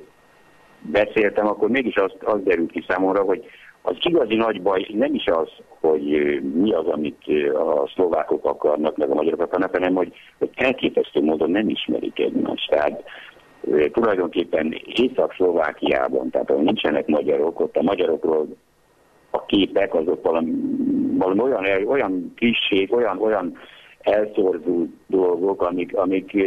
beszéltem, akkor mégis azt, az derült ki számomra, hogy Az igazi nagy baj nem is az, hogy mi az, amit a szlovákok akarnak, meg a magyarok akarnak, hanem hogy, hogy elképesztő módon nem ismerik egymást. Tehát tulajdonképpen Észak-Szlovákiában, tehát ahol nincsenek magyarok, ott a magyarokról a képek azok valami, valami olyan, olyan kisség, olyan, olyan elszorzó dolgok, amik, amik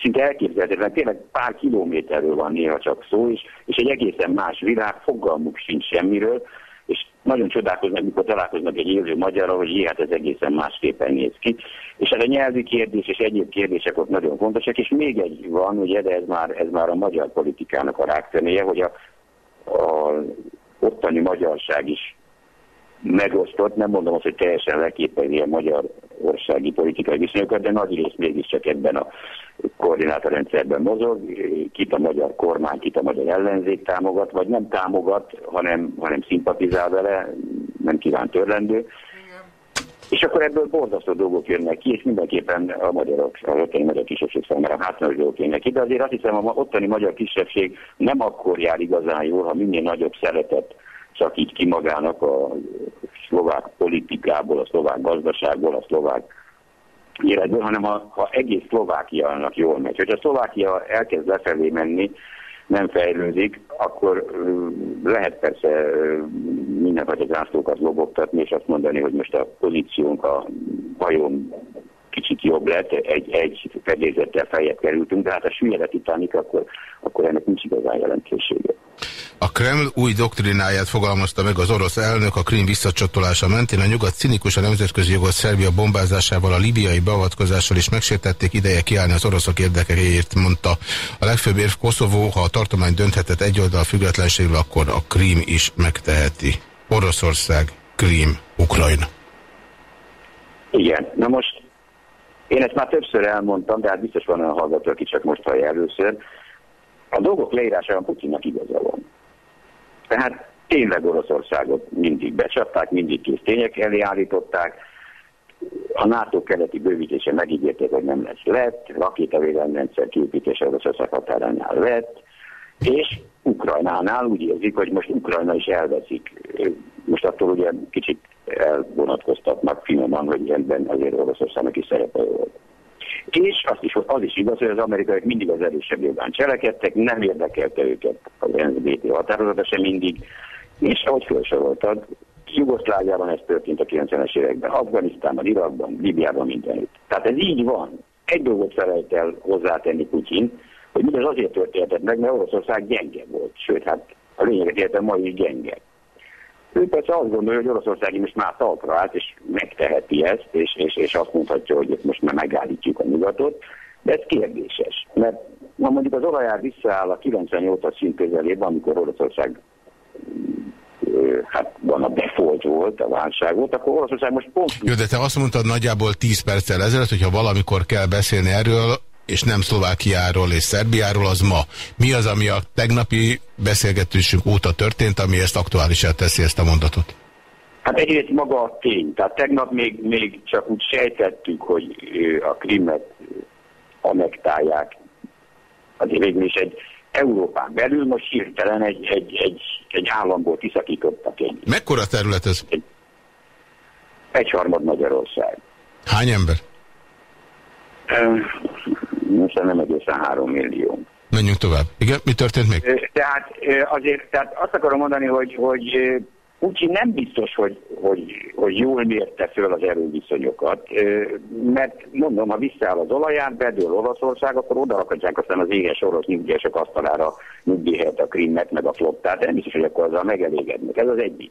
szinte elképzelhetetlen, tényleg pár kilométerről van néha csak szó, és, és egy egészen más világ, fogalmuk sincs semmiről, és nagyon csodálkoznak, mikor találkoznak egy élő magyarra, hogy jé, hát ez egészen másképpen néz ki. És ez a nyelvi kérdés és egyéb kérdések ott nagyon fontosak, és még egy van, ugye, de ez már, ez már a magyar politikának a ráktenéje, hogy a, a ottani magyarság is megosztott, nem mondom azt, hogy teljesen leképezi a magyar országi politikai viszonyokat, de nagy rész mégiscsak ebben a koordinátorrendszerben mozog, kit a magyar kormány, kit a magyar ellenzék támogat, vagy nem támogat, hanem, hanem szimpatizál vele, nem kíván törlendő. És akkor ebből borzasztó dolgok jönnek ki, és mindenképpen a magyarok, a ottani magyar kisebbség számára hátrányos dolgok jönnek ki, de azért azt hiszem, a ottani magyar kisebbség nem akkor jár igazán jól, ha minél nagyobb szeretet csak így ki magának a szlovák politikából, a szlovák gazdaságból, a szlovák életből, hanem ha, ha egész Szlovákiának jól megy. Hogyha Szlovákia elkezd lefelé menni, nem fejlődik, akkor lehet persze mindenfajta zászlókat lobogtatni, és azt mondani, hogy most a pozíciónk a vajon kicsit jobb lett, egy, egy fedélzettel feljebb kerültünk, de hát a süllyedett Titanic, akkor, akkor ennek nincs igazán jelentősége. A Kreml új doktrináját fogalmazta meg az orosz elnök a Krím visszacsatolása mentén. A nyugat cinikus a nemzetközi jogot Szerbia bombázásával, a libiai beavatkozással is megsértették ideje kiállni az oroszok érdekeért, mondta. A legfőbb érv Koszovó, ha a tartomány dönthetett egy oldal függetlenségről, akkor a Krím is megteheti. Oroszország, Krím, Ukrajna. Igen, na most én ezt már többször elmondtam, de hát biztos van olyan hallgató, aki csak most hallja először. A dolgok leírásában Putyinnak igaza van. Tehát tényleg Oroszországot mindig becsapták, mindig kész tények elé állították. A NATO keleti bővítése megígérték, hogy nem lesz lett, rakétavédelmi rendszer kiépítése Oroszország határánál lett, és Ukrajnánál úgy érzik, hogy most Ukrajna is elveszik. Most attól ugye kicsit elvonatkoztatnak finoman, hogy ebben azért Oroszországnak is szerepe volt. És azt is, az is igaz, hogy az amerikaiak mindig az erősebb jogán cselekedtek, nem érdekelte őket az NSBT határozata sem mindig, és ahogy felsoroltad, Jugoszláviában ez történt a 90-es években, Afganisztánban, Irakban, Libiában, mindenütt. Tehát ez így van. Egy dolgot felejt el hozzátenni Putyin, hogy mindez azért történt meg, mert Oroszország gyenge volt. Sőt, hát a lényeget értem, ma is gyenge. Ő persze azt gondolja, hogy Oroszország most már talpra állt, és megteheti ezt, és, és, és azt mondhatja, hogy most már megállítjuk a nyugatot, de ez kérdéses. Mert ma mondjuk az olajár visszaáll a 98-as szint közelében, amikor Oroszország hát van a default volt, a válság volt, akkor Oroszország most pont... Jó, de te azt mondtad nagyjából 10 perccel ezelőtt, hogyha valamikor kell beszélni erről, és nem Szlovákiáról és Szerbiáról, az ma. Mi az, ami a tegnapi beszélgetésünk óta történt, ami ezt aktuálisát teszi ezt a mondatot? Hát egyrészt maga a tény. Tehát tegnap még, még csak úgy sejtettük, hogy a krimet anektálják. Azért végül is egy Európán belül most hirtelen egy, egy, egy, egy államból kiszakítottak egy. Mekkora terület ez? Egy, egy harmad Magyarország. Hány ember? Most nem egészen három millió. Menjünk tovább. Igen, mi történt még? Tehát azért, tehát azt akarom mondani, hogy, hogy Pucsi nem biztos, hogy, hogy, hogy jól mérte föl az erőviszonyokat, mert mondom, ha visszaáll az olaját, bedől Oroszország, akkor oda akadják aztán az éges orosz nyugdíjasok asztalára nyugdíjhelyet a krímet, meg a flottát, de nem biztos, hogy akkor azzal megelégednek. Ez az egyik.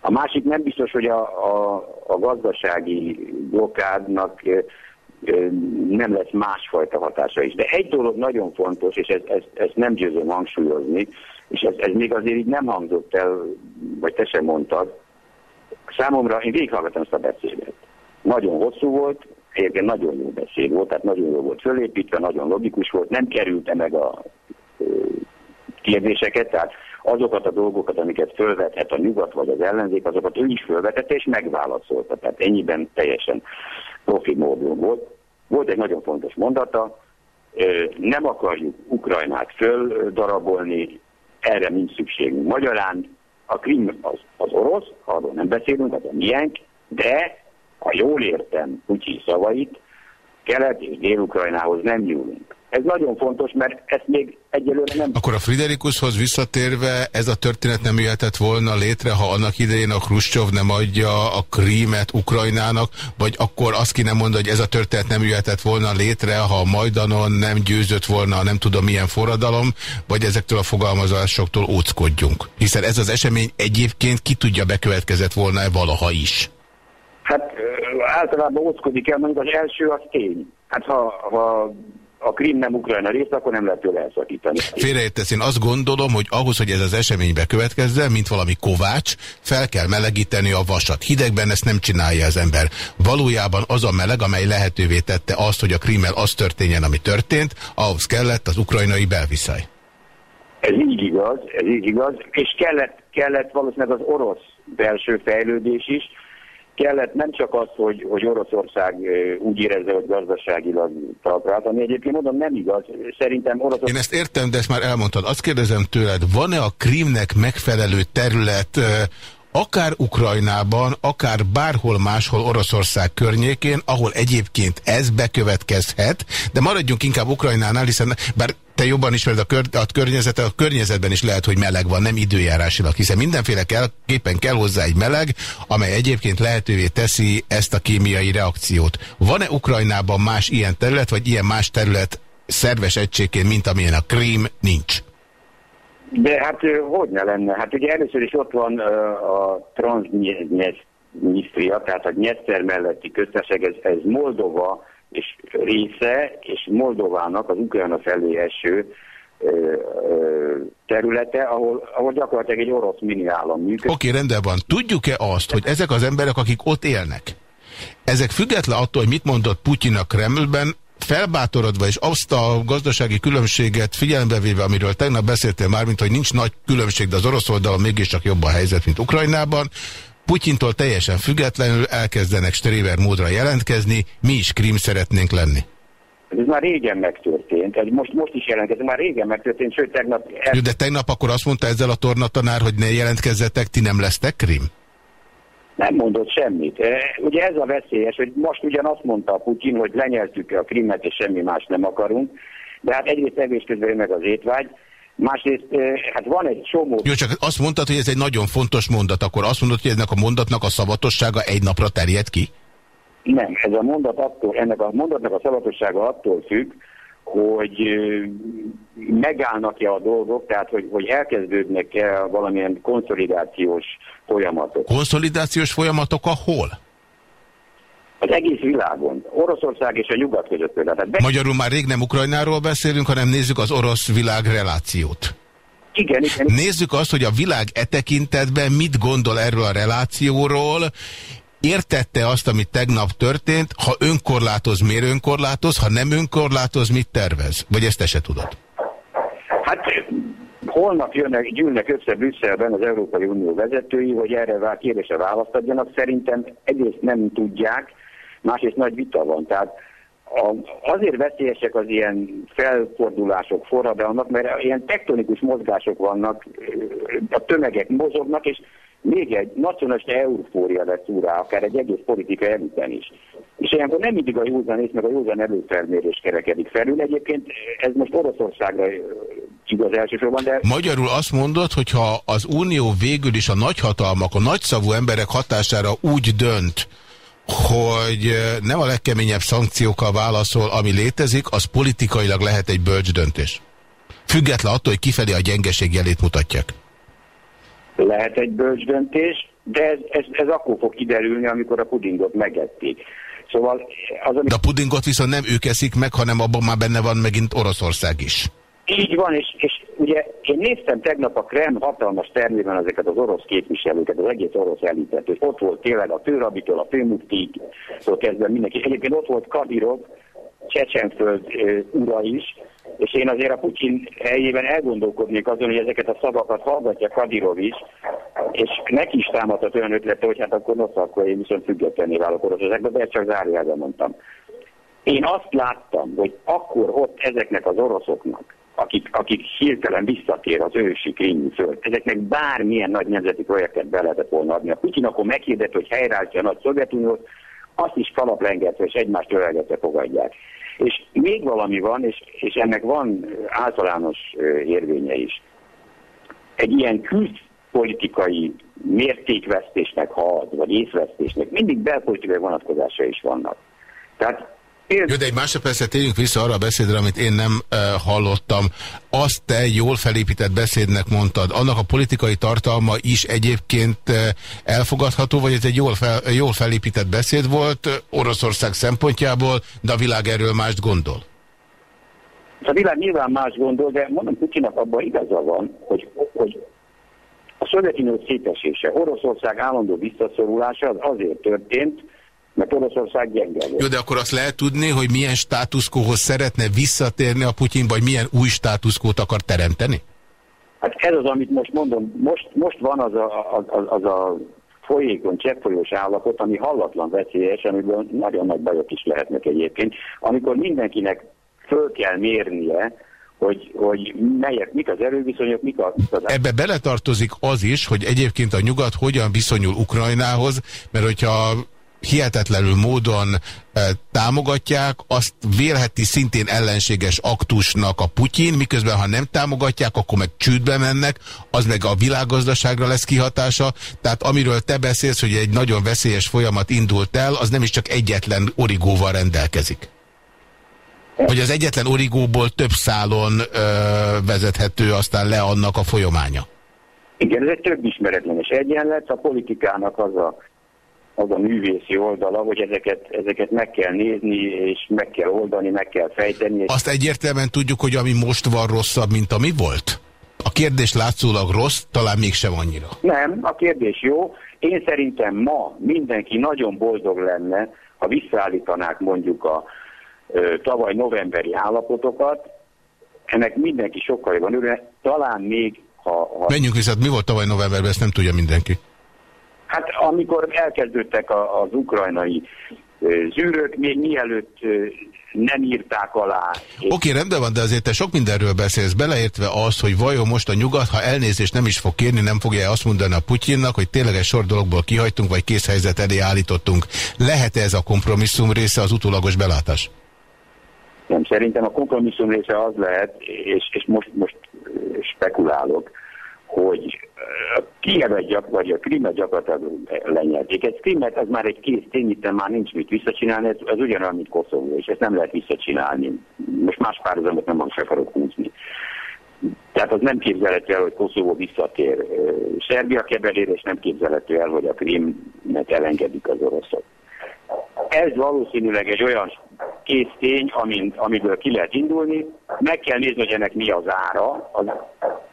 A másik nem biztos, hogy a, a, a gazdasági blokkádnak nem lesz másfajta hatása is. De egy dolog nagyon fontos, és ezt ez, ez nem győzöm hangsúlyozni, és ez, ez még azért így nem hangzott el, vagy te sem mondtad. Számomra, én végighallgattam ezt a beszédet. Nagyon hosszú volt, egyébként nagyon jó beszéd volt, tehát nagyon jó volt fölépítve, nagyon logikus volt, nem kerülte meg a kérdéseket, tehát azokat a dolgokat, amiket fölvethet a nyugat vagy az ellenzék, azokat ő is fölvetette és megválaszolta. Tehát ennyiben teljesen profi módon volt. Volt egy nagyon fontos mondata, nem akarjuk Ukrajnát földarabolni, erre nincs szükségünk. Magyarán a Krim az, az orosz, arról nem beszélünk, az a miénk, de ha jól értem Putyin szavait, Kelet és Dél-Ukrajnához nem nyúlunk. Ez nagyon fontos, mert ezt még egyelőre nem... Akkor a Friderikushoz visszatérve ez a történet nem jöhetett volna létre, ha annak idején a Khrushchev nem adja a krímet Ukrajnának, vagy akkor azt ki nem mondja, hogy ez a történet nem jöhetett volna létre, ha a Majdanon nem győzött volna nem tudom milyen forradalom, vagy ezektől a fogalmazásoktól óckodjunk. Hiszen ez az esemény egyébként ki tudja bekövetkezett volna -e valaha is. Hát általában óckodik el, mondjuk az első az tény. Hát ha, ha a Krim nem Ukrajna rész, akkor nem lehet tőle elszakítani. Félreértesz, én azt gondolom, hogy ahhoz, hogy ez az esemény bekövetkezzen, mint valami kovács, fel kell melegíteni a vasat. Hidegben ezt nem csinálja az ember. Valójában az a meleg, amely lehetővé tette azt, hogy a Krimmel az történjen, ami történt, ahhoz kellett az ukrajnai belviszály. Ez így igaz, ez így igaz, és kellett, kellett valószínűleg az orosz belső fejlődés is, kellett nem csak az, hogy, hogy Oroszország úgy érezze, hogy gazdaságilag talpra ami egyébként mondom nem igaz. Szerintem Oroszország... Én ezt értem, de ezt már elmondtad. Azt kérdezem tőled, van-e a Krimnek megfelelő terület akár Ukrajnában, akár bárhol máshol Oroszország környékén, ahol egyébként ez bekövetkezhet, de maradjunk inkább Ukrajnánál, hiszen bár te jobban ismered a, kör, a környezetet, a környezetben is lehet, hogy meleg van, nem időjárásilag, hiszen mindenféle kell, hozzá egy meleg, amely egyébként lehetővé teszi ezt a kémiai reakciót. Van-e Ukrajnában más ilyen terület, vagy ilyen más terület szerves egységként, mint amilyen a Krím, nincs? De hát hogy ne lenne? Hát ugye először is ott van a Transnistria, tehát a Nyeszer melletti köztesség, ez, ez Moldova és része, és Moldovának az Ukrajna felé eső területe, ahol, ahol gyakorlatilag egy orosz mini állam működik. Oké, okay, rendben van. Tudjuk-e azt, hogy ezek az emberek, akik ott élnek, ezek független attól, hogy mit mondott Putyin a Kremlben, felbátorodva és azt a gazdasági különbséget figyelembe véve, amiről tegnap beszéltél már, mint hogy nincs nagy különbség, de az orosz oldalon mégiscsak jobb a helyzet, mint Ukrajnában, Putyintól teljesen függetlenül elkezdenek stréver módra jelentkezni, mi is krim szeretnénk lenni. Ez már régen megtörtént, most, most is jelentkezik, már régen megtörtént, sőt tegnap... El... De tegnap akkor azt mondta ezzel a tornatanár, hogy ne jelentkezzetek, ti nem lesztek krim? Nem mondott semmit. E, ugye ez a veszélyes, hogy most ugyanazt mondta a Putyin, hogy lenyeltük a krimet és semmi más nem akarunk, de hát egyrészt evés közben meg az étvágy, Másrészt, hát van egy csomó... Jó, csak azt mondtad, hogy ez egy nagyon fontos mondat, akkor azt mondod, hogy ennek a mondatnak a szavatossága egy napra terjed ki? Nem, ez a mondat attól, ennek a mondatnak a szavatossága attól függ, hogy megállnak-e a dolgok, tehát hogy, hogy elkezdődnek-e valamilyen konszolidációs folyamatok. Konszolidációs folyamatok ahol? Az egész világon. Oroszország és a nyugat között például. Be... Magyarul már rég nem Ukrajnáról beszélünk, hanem nézzük az orosz világ relációt. Igen, igen. Nézzük azt, hogy a világ e tekintetben mit gondol erről a relációról, értette azt, amit tegnap történt, ha önkorlátoz, miért önkorlátoz, ha nem önkorlátoz, mit tervez? Vagy ezt te se tudod? Hát holnap jönnek, gyűlnek össze Brüsszelben az Európai Unió vezetői, hogy erre a kérdésre választ adjanak. Szerintem egyrészt nem tudják, másrészt nagy vita van. Tehát a, azért veszélyesek az ilyen felfordulások, forradalmak, mert ilyen tektonikus mozgások vannak, a tömegek mozognak, és még egy nacionalista eufória lesz úrá, akár egy egész politika elüten is. És ilyenkor nem mindig a józan és meg a józan előfelmérés kerekedik felül. Egyébként ez most Oroszországra igaz elsősorban, de... Magyarul azt mondod, hogy ha az Unió végül is a nagyhatalmak, a nagyszavú emberek hatására úgy dönt, hogy nem a legkeményebb szankciókkal válaszol, ami létezik, az politikailag lehet egy bölcs döntés. Független attól, hogy kifelé a gyengeség jelét mutatják lehet egy bölcs döntés, de ez, ez, ez akkor fog kiderülni, amikor a pudingot megették. Szóval az, ami... De a pudingot viszont nem ők eszik meg, hanem abban már benne van megint Oroszország is. Így van, és, és ugye én néztem tegnap a Krem hatalmas termében ezeket az orosz képviselőket, az egész orosz elitet, és ott volt tényleg a főrabitól a főmuktig, szóval kezdve mindenki. Egyébként ott volt Kadirov, Csecsenföld ura is, és én azért a Putyin helyében elgondolkodnék azon, hogy ezeket a szavakat hallgatja Kadirov is, és neki is támadhat olyan ötlete, hogy hát akkor nosz, akkor én viszont függetlenné válok Oroszországba, de ezt csak zárójelben mondtam. Én azt láttam, hogy akkor ott ezeknek az oroszoknak akik, akik hirtelen visszatér az ősi krími föld. Ezeknek bármilyen nagy nemzeti projektet be lehetett volna adni. A Putyin akkor meghirdett, hogy helyreállítja a nagy Szovjetuniót, azt is kalaplengetve és egymást ölelgetve fogadják. És még valami van, és, és ennek van általános érvénye is. Egy ilyen külpolitikai mértékvesztésnek, ha ad, vagy észvesztésnek, mindig belpolitikai vonatkozása is vannak. Tehát jó, de egy másodpercet térjünk vissza arra a beszédre, amit én nem uh, hallottam. Azt te jól felépített beszédnek mondtad. Annak a politikai tartalma is egyébként elfogadható, vagy ez egy jól, fel, jól felépített beszéd volt Oroszország szempontjából, de a világ erről mást gondol? A világ nyilván más gondol, de mondom Putyinak abban igaza van, hogy, hogy a Szovjetunió szétesése, Oroszország állandó visszaszorulása az azért történt, mert Oroszország gyenge Jó, de akkor azt lehet tudni, hogy milyen státuszkóhoz szeretne visszatérni a Putyin, vagy milyen új státuszkót akar teremteni? Hát ez az, amit most mondom. Most, most van az a, az, az a folyékony, cseppfolyós állapot, ami hallatlan veszélyes, amiből nagyon nagy bajok is lehetnek egyébként, amikor mindenkinek föl kell mérnie, hogy, hogy melyek, mik az erőviszonyok, mik az... Ebbe beletartozik az is, hogy egyébként a nyugat hogyan viszonyul Ukrajnához, mert hogyha hihetetlenül módon e, támogatják, azt vélheti szintén ellenséges aktusnak a Putyin, miközben ha nem támogatják, akkor meg csődbe mennek, az meg a világgazdaságra lesz kihatása. Tehát amiről te beszélsz, hogy egy nagyon veszélyes folyamat indult el, az nem is csak egyetlen origóval rendelkezik. Hogy az egyetlen origóból több szálon ö, vezethető aztán le annak a folyamánya. Igen, ez egy több ismeretlenes egyenlet, a politikának az a az a művészi oldala, hogy ezeket, ezeket meg kell nézni, és meg kell oldani, meg kell fejteni. Azt egyértelműen tudjuk, hogy ami most van rosszabb, mint ami volt? A kérdés látszólag rossz, talán mégsem annyira. Nem, a kérdés jó. Én szerintem ma mindenki nagyon boldog lenne, ha visszaállítanák mondjuk a ö, tavaly novemberi állapotokat. Ennek mindenki sokkal jobban örülne. Talán még, ha... ha... Menjünk vissza, mi volt tavaly novemberben, ezt nem tudja mindenki. Hát amikor elkezdődtek az ukrajnai zűrök, még mielőtt nem írták alá. Oké, okay, rendben van, de azért te sok mindenről beszélsz, beleértve azt, hogy vajon most a nyugat, ha elnézést nem is fog kérni, nem fogja azt mondani a Putyinnak, hogy tényleg egy sor dologból kihagytunk, vagy készhelyzet elé állítottunk. Lehet -e ez a kompromisszum része az utólagos belátás? Nem, szerintem a kompromisszum része az lehet, és, és most, most spekulálok, hogy a Kievet gyak, vagy a Krimet gyakorlatilag lenyelték. Egy Krimet az már egy kész tény, itt már nincs mit visszacsinálni, ez, ez ugyanolyan, mint Koszovó, és ezt nem lehet visszacsinálni. Most más párhuzamot nem akarok húzni. Tehát az nem képzelhető el, hogy Koszovó visszatér Szerbia kebelére, és nem képzelhető el, hogy a Krímet elengedik az oroszok. Ez valószínűleg egy olyan kész tény, amint, amiből ki lehet indulni. Meg kell nézni, hogy ennek mi az ára. Az,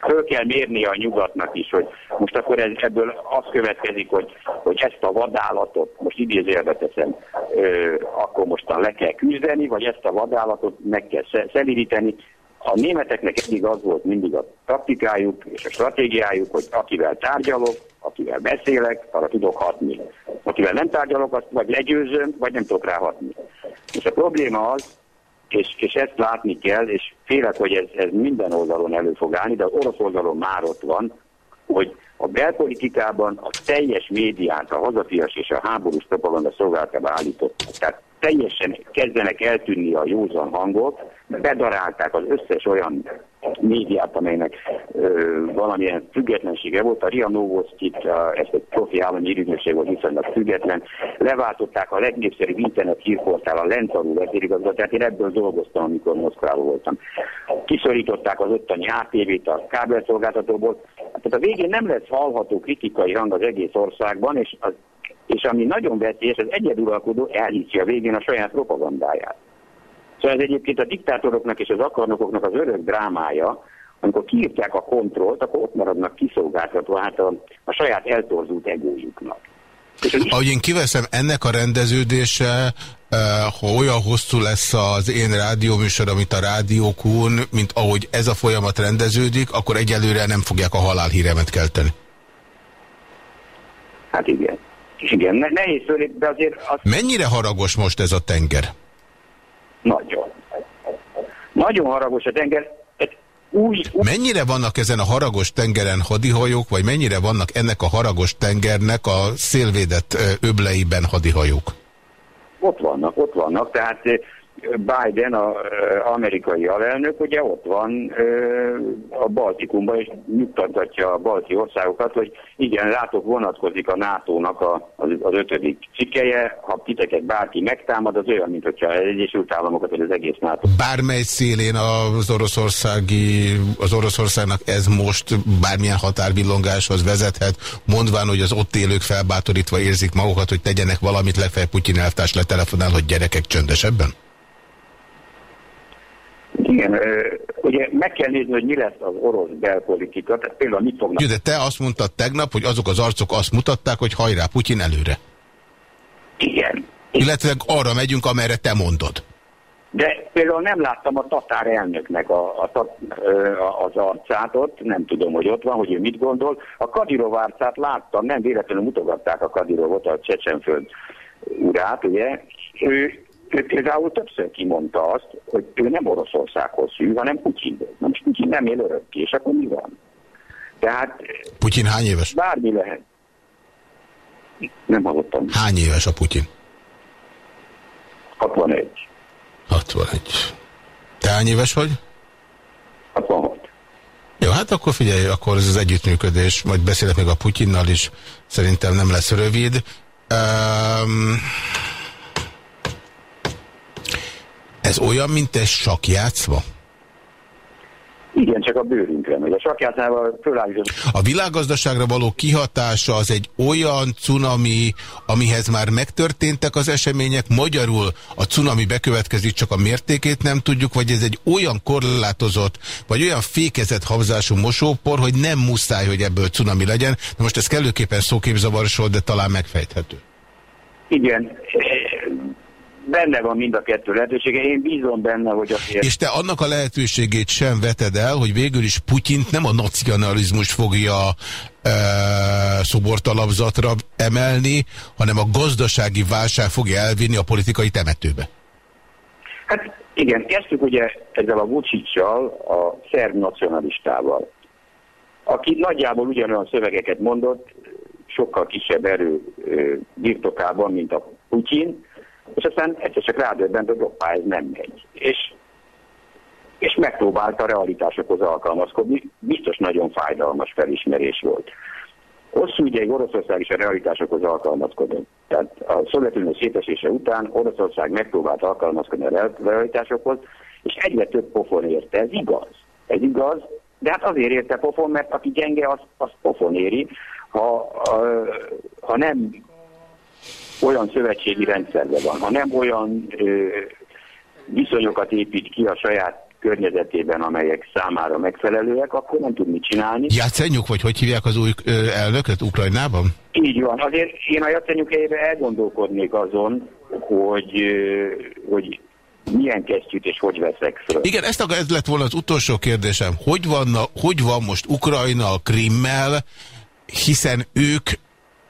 föl kell mérni a nyugatnak is, hogy most akkor ez, ebből az következik, hogy, hogy ezt a vadállatot, most idézőjelbe teszem, ö, akkor mostan le kell küzdeni, vagy ezt a vadállatot meg kell szelíríteni. A németeknek eddig az volt mindig a taktikájuk és a stratégiájuk, hogy akivel tárgyalok, akivel beszélek, arra tudok hatni. Akivel nem tárgyalok, azt vagy legyőzöm, vagy nem tudok ráhatni. És a probléma az, és, és ezt látni kell, és félek, hogy ez, ez minden oldalon elő fog állni, de az orosz oldalon már ott van, hogy a belpolitikában a teljes médiát, a hazafias és a háborús propaganda szolgáltába állított. Tehát teljesen kezdenek eltűnni a józan hangok, bedarálták az összes olyan médiát, amelynek ö, valamilyen függetlensége volt. A RIA Novoszkit, ez egy profi állami írügynökség volt viszonylag független, leváltották a legnépszerűbb internet hírportál, a Lentarú vezérigazgatót, én ebből dolgoztam, amikor Moszkvában voltam. Kiszorították az ottani ATV-t a kábelszolgáltatóból. Tehát a végén nem lesz hallható kritikai hang az egész országban, és az és ami nagyon veszélyes, az egyeduralkodó elhiszi a végén a saját propagandáját. Szóval ez egyébként a diktátoroknak és az akarnokoknak az örök drámája, amikor kiírtják a kontrollt, akkor ott maradnak kiszolgáltatva hát a, a saját eltorzult egójuknak. Ahogy én kiveszem, ennek a rendeződése, eh, ha olyan hosszú lesz az én rádióműsor, amit a rádiókún, mint ahogy ez a folyamat rendeződik, akkor egyelőre nem fogják a halálhíremet kelteni. Hát igen. Igen, ne, nehéz szólni, de azért... Az... Mennyire haragos most ez a tenger? Nagyon. Nagyon haragos a tenger. új, új... Mennyire vannak ezen a haragos tengeren hadihajók, vagy mennyire vannak ennek a haragos tengernek a szélvédett öbleiben hadihajók? Ott vannak, ott vannak, tehát Biden, az amerikai alelnök, ugye ott van a Baltikumban, és nyugtatja a balti országokat, hogy igen, látok vonatkozik a NATO-nak az, az ötödik cikkeje, ha titeket bárki megtámad, az olyan, mint hogyha az Egyesült Államokat, vagy az egész NATO. Bármely szélén az oroszországi, az Oroszországnak ez most bármilyen határvillongáshoz vezethet, mondván, hogy az ott élők felbátorítva érzik magukat, hogy tegyenek valamit, legfeljebb Putyin elvtárs letelefonál, hogy gyerekek csöndesebben? Igen, ugye meg kell nézni, hogy mi lesz az orosz belpolitika, tehát például mit fognak... De te azt mondtad tegnap, hogy azok az arcok azt mutatták, hogy hajrá, Putyin előre. Igen. Illetve arra megyünk, amerre te mondod. De például nem láttam a tatár elnöknek a, a, a, az arcát ott, nem tudom, hogy ott van, hogy ő mit gondol. A Kadirov arcát láttam, nem véletlenül mutogatták a Kadirovot, a Csecsenföld urát, ugye. Ő ő például többször kimondta azt, hogy ő nem Oroszországhoz szű, hanem Putyinhoz. Na most Putyin nem él örökké, és akkor mi van? Tehát... Putyin hány éves? Bármi lehet. Nem hallottam. Hány éves a Putyin? 61. 61. Te hány éves vagy? 66. Jó, hát akkor figyelj, akkor ez az együttműködés, majd beszélek még a Putyinnal is, szerintem nem lesz rövid. Um, Ez olyan, mint egy sakjátszva? Igen, csak a bőrünkre megy. A sakjátszával fölállított. A világgazdaságra való kihatása az egy olyan cunami, amihez már megtörténtek az események, magyarul a cunami bekövetkezik, csak a mértékét nem tudjuk, vagy ez egy olyan korlátozott, vagy olyan fékezett habzású mosópor, hogy nem muszáj, hogy ebből cunami legyen. Na most ez kellőképpen szóképzavaros volt, de talán megfejthető. Igen, benne van mind a kettő lehetősége. Én bízom benne, hogy azért... És te annak a lehetőségét sem veted el, hogy végül is Putyint nem a nacionalizmus fogja e, szobortalapzatra emelni, hanem a gazdasági válság fogja elvinni a politikai temetőbe. Hát igen, kezdtük ugye ezzel a Vucic-sal, a szerb nacionalistával, aki nagyjából ugyanolyan szövegeket mondott, sokkal kisebb erő birtokában, mint a Putyin, és aztán egyszer csak rádöbbent, hogy hoppá, ez nem megy. És, és megpróbálta a realitásokhoz alkalmazkodni, biztos nagyon fájdalmas felismerés volt. Hosszú ideig Oroszország is a realitásokhoz alkalmazkodott. Tehát a Szovjetunió szétesése után Oroszország megpróbált alkalmazkodni a realitásokhoz, és egyre több pofon érte. Ez igaz. Ez igaz, de hát azért érte pofon, mert aki gyenge, az, az pofon éri. Ha, ha, nem olyan szövetségi rendszerben van, ha nem olyan ö, viszonyokat épít ki a saját környezetében, amelyek számára megfelelőek, akkor nem tud mit csinálni. Jacenyuk, vagy hogy hívják az új elnököt Ukrajnában? Így van. Azért én a Jacenyuk helyében elgondolkodnék azon, hogy, hogy milyen kesztyűt és hogy veszek föl. Igen, ezt a, ez lett volna az utolsó kérdésem. Hogy van, hogy van most Ukrajna a Krimmel, hiszen ők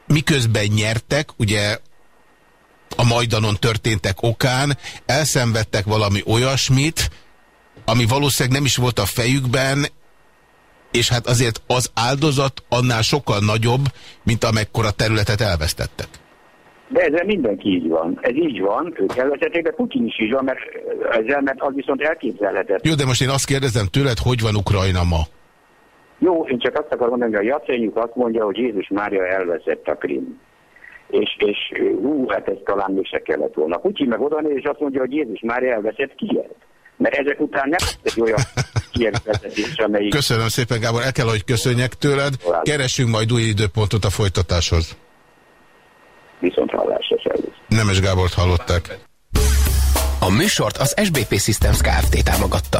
miközben nyertek, ugye a Majdanon történtek okán, elszenvedtek valami olyasmit, ami valószínűleg nem is volt a fejükben, és hát azért az áldozat annál sokkal nagyobb, mint amekkora területet elvesztettek. De ezzel mindenki így van. Ez így van, ők elvesztették, de Putin is így van, mert ezzel, mert az viszont elképzelhetett. Jó, de most én azt kérdezem tőled, hogy van Ukrajna ma? Jó, én csak azt akarom mondani, hogy a Jacenyuk azt mondja, hogy Jézus Mária elveszett a Krim és, és hú, hát ez talán még se kellett volna. Putyin meg oda és azt mondja, hogy Jézus már elveszett Kiev. Mert ezek után nem egy olyan Kiev vezetés, amelyik... Köszönöm szépen, Gábor. El kell, hogy köszönjek tőled. Keresünk majd új időpontot a folytatáshoz. Viszont hallásra, szervusz. Nemes Gábort hallották. A műsort az SBP Systems Kft. támogatta.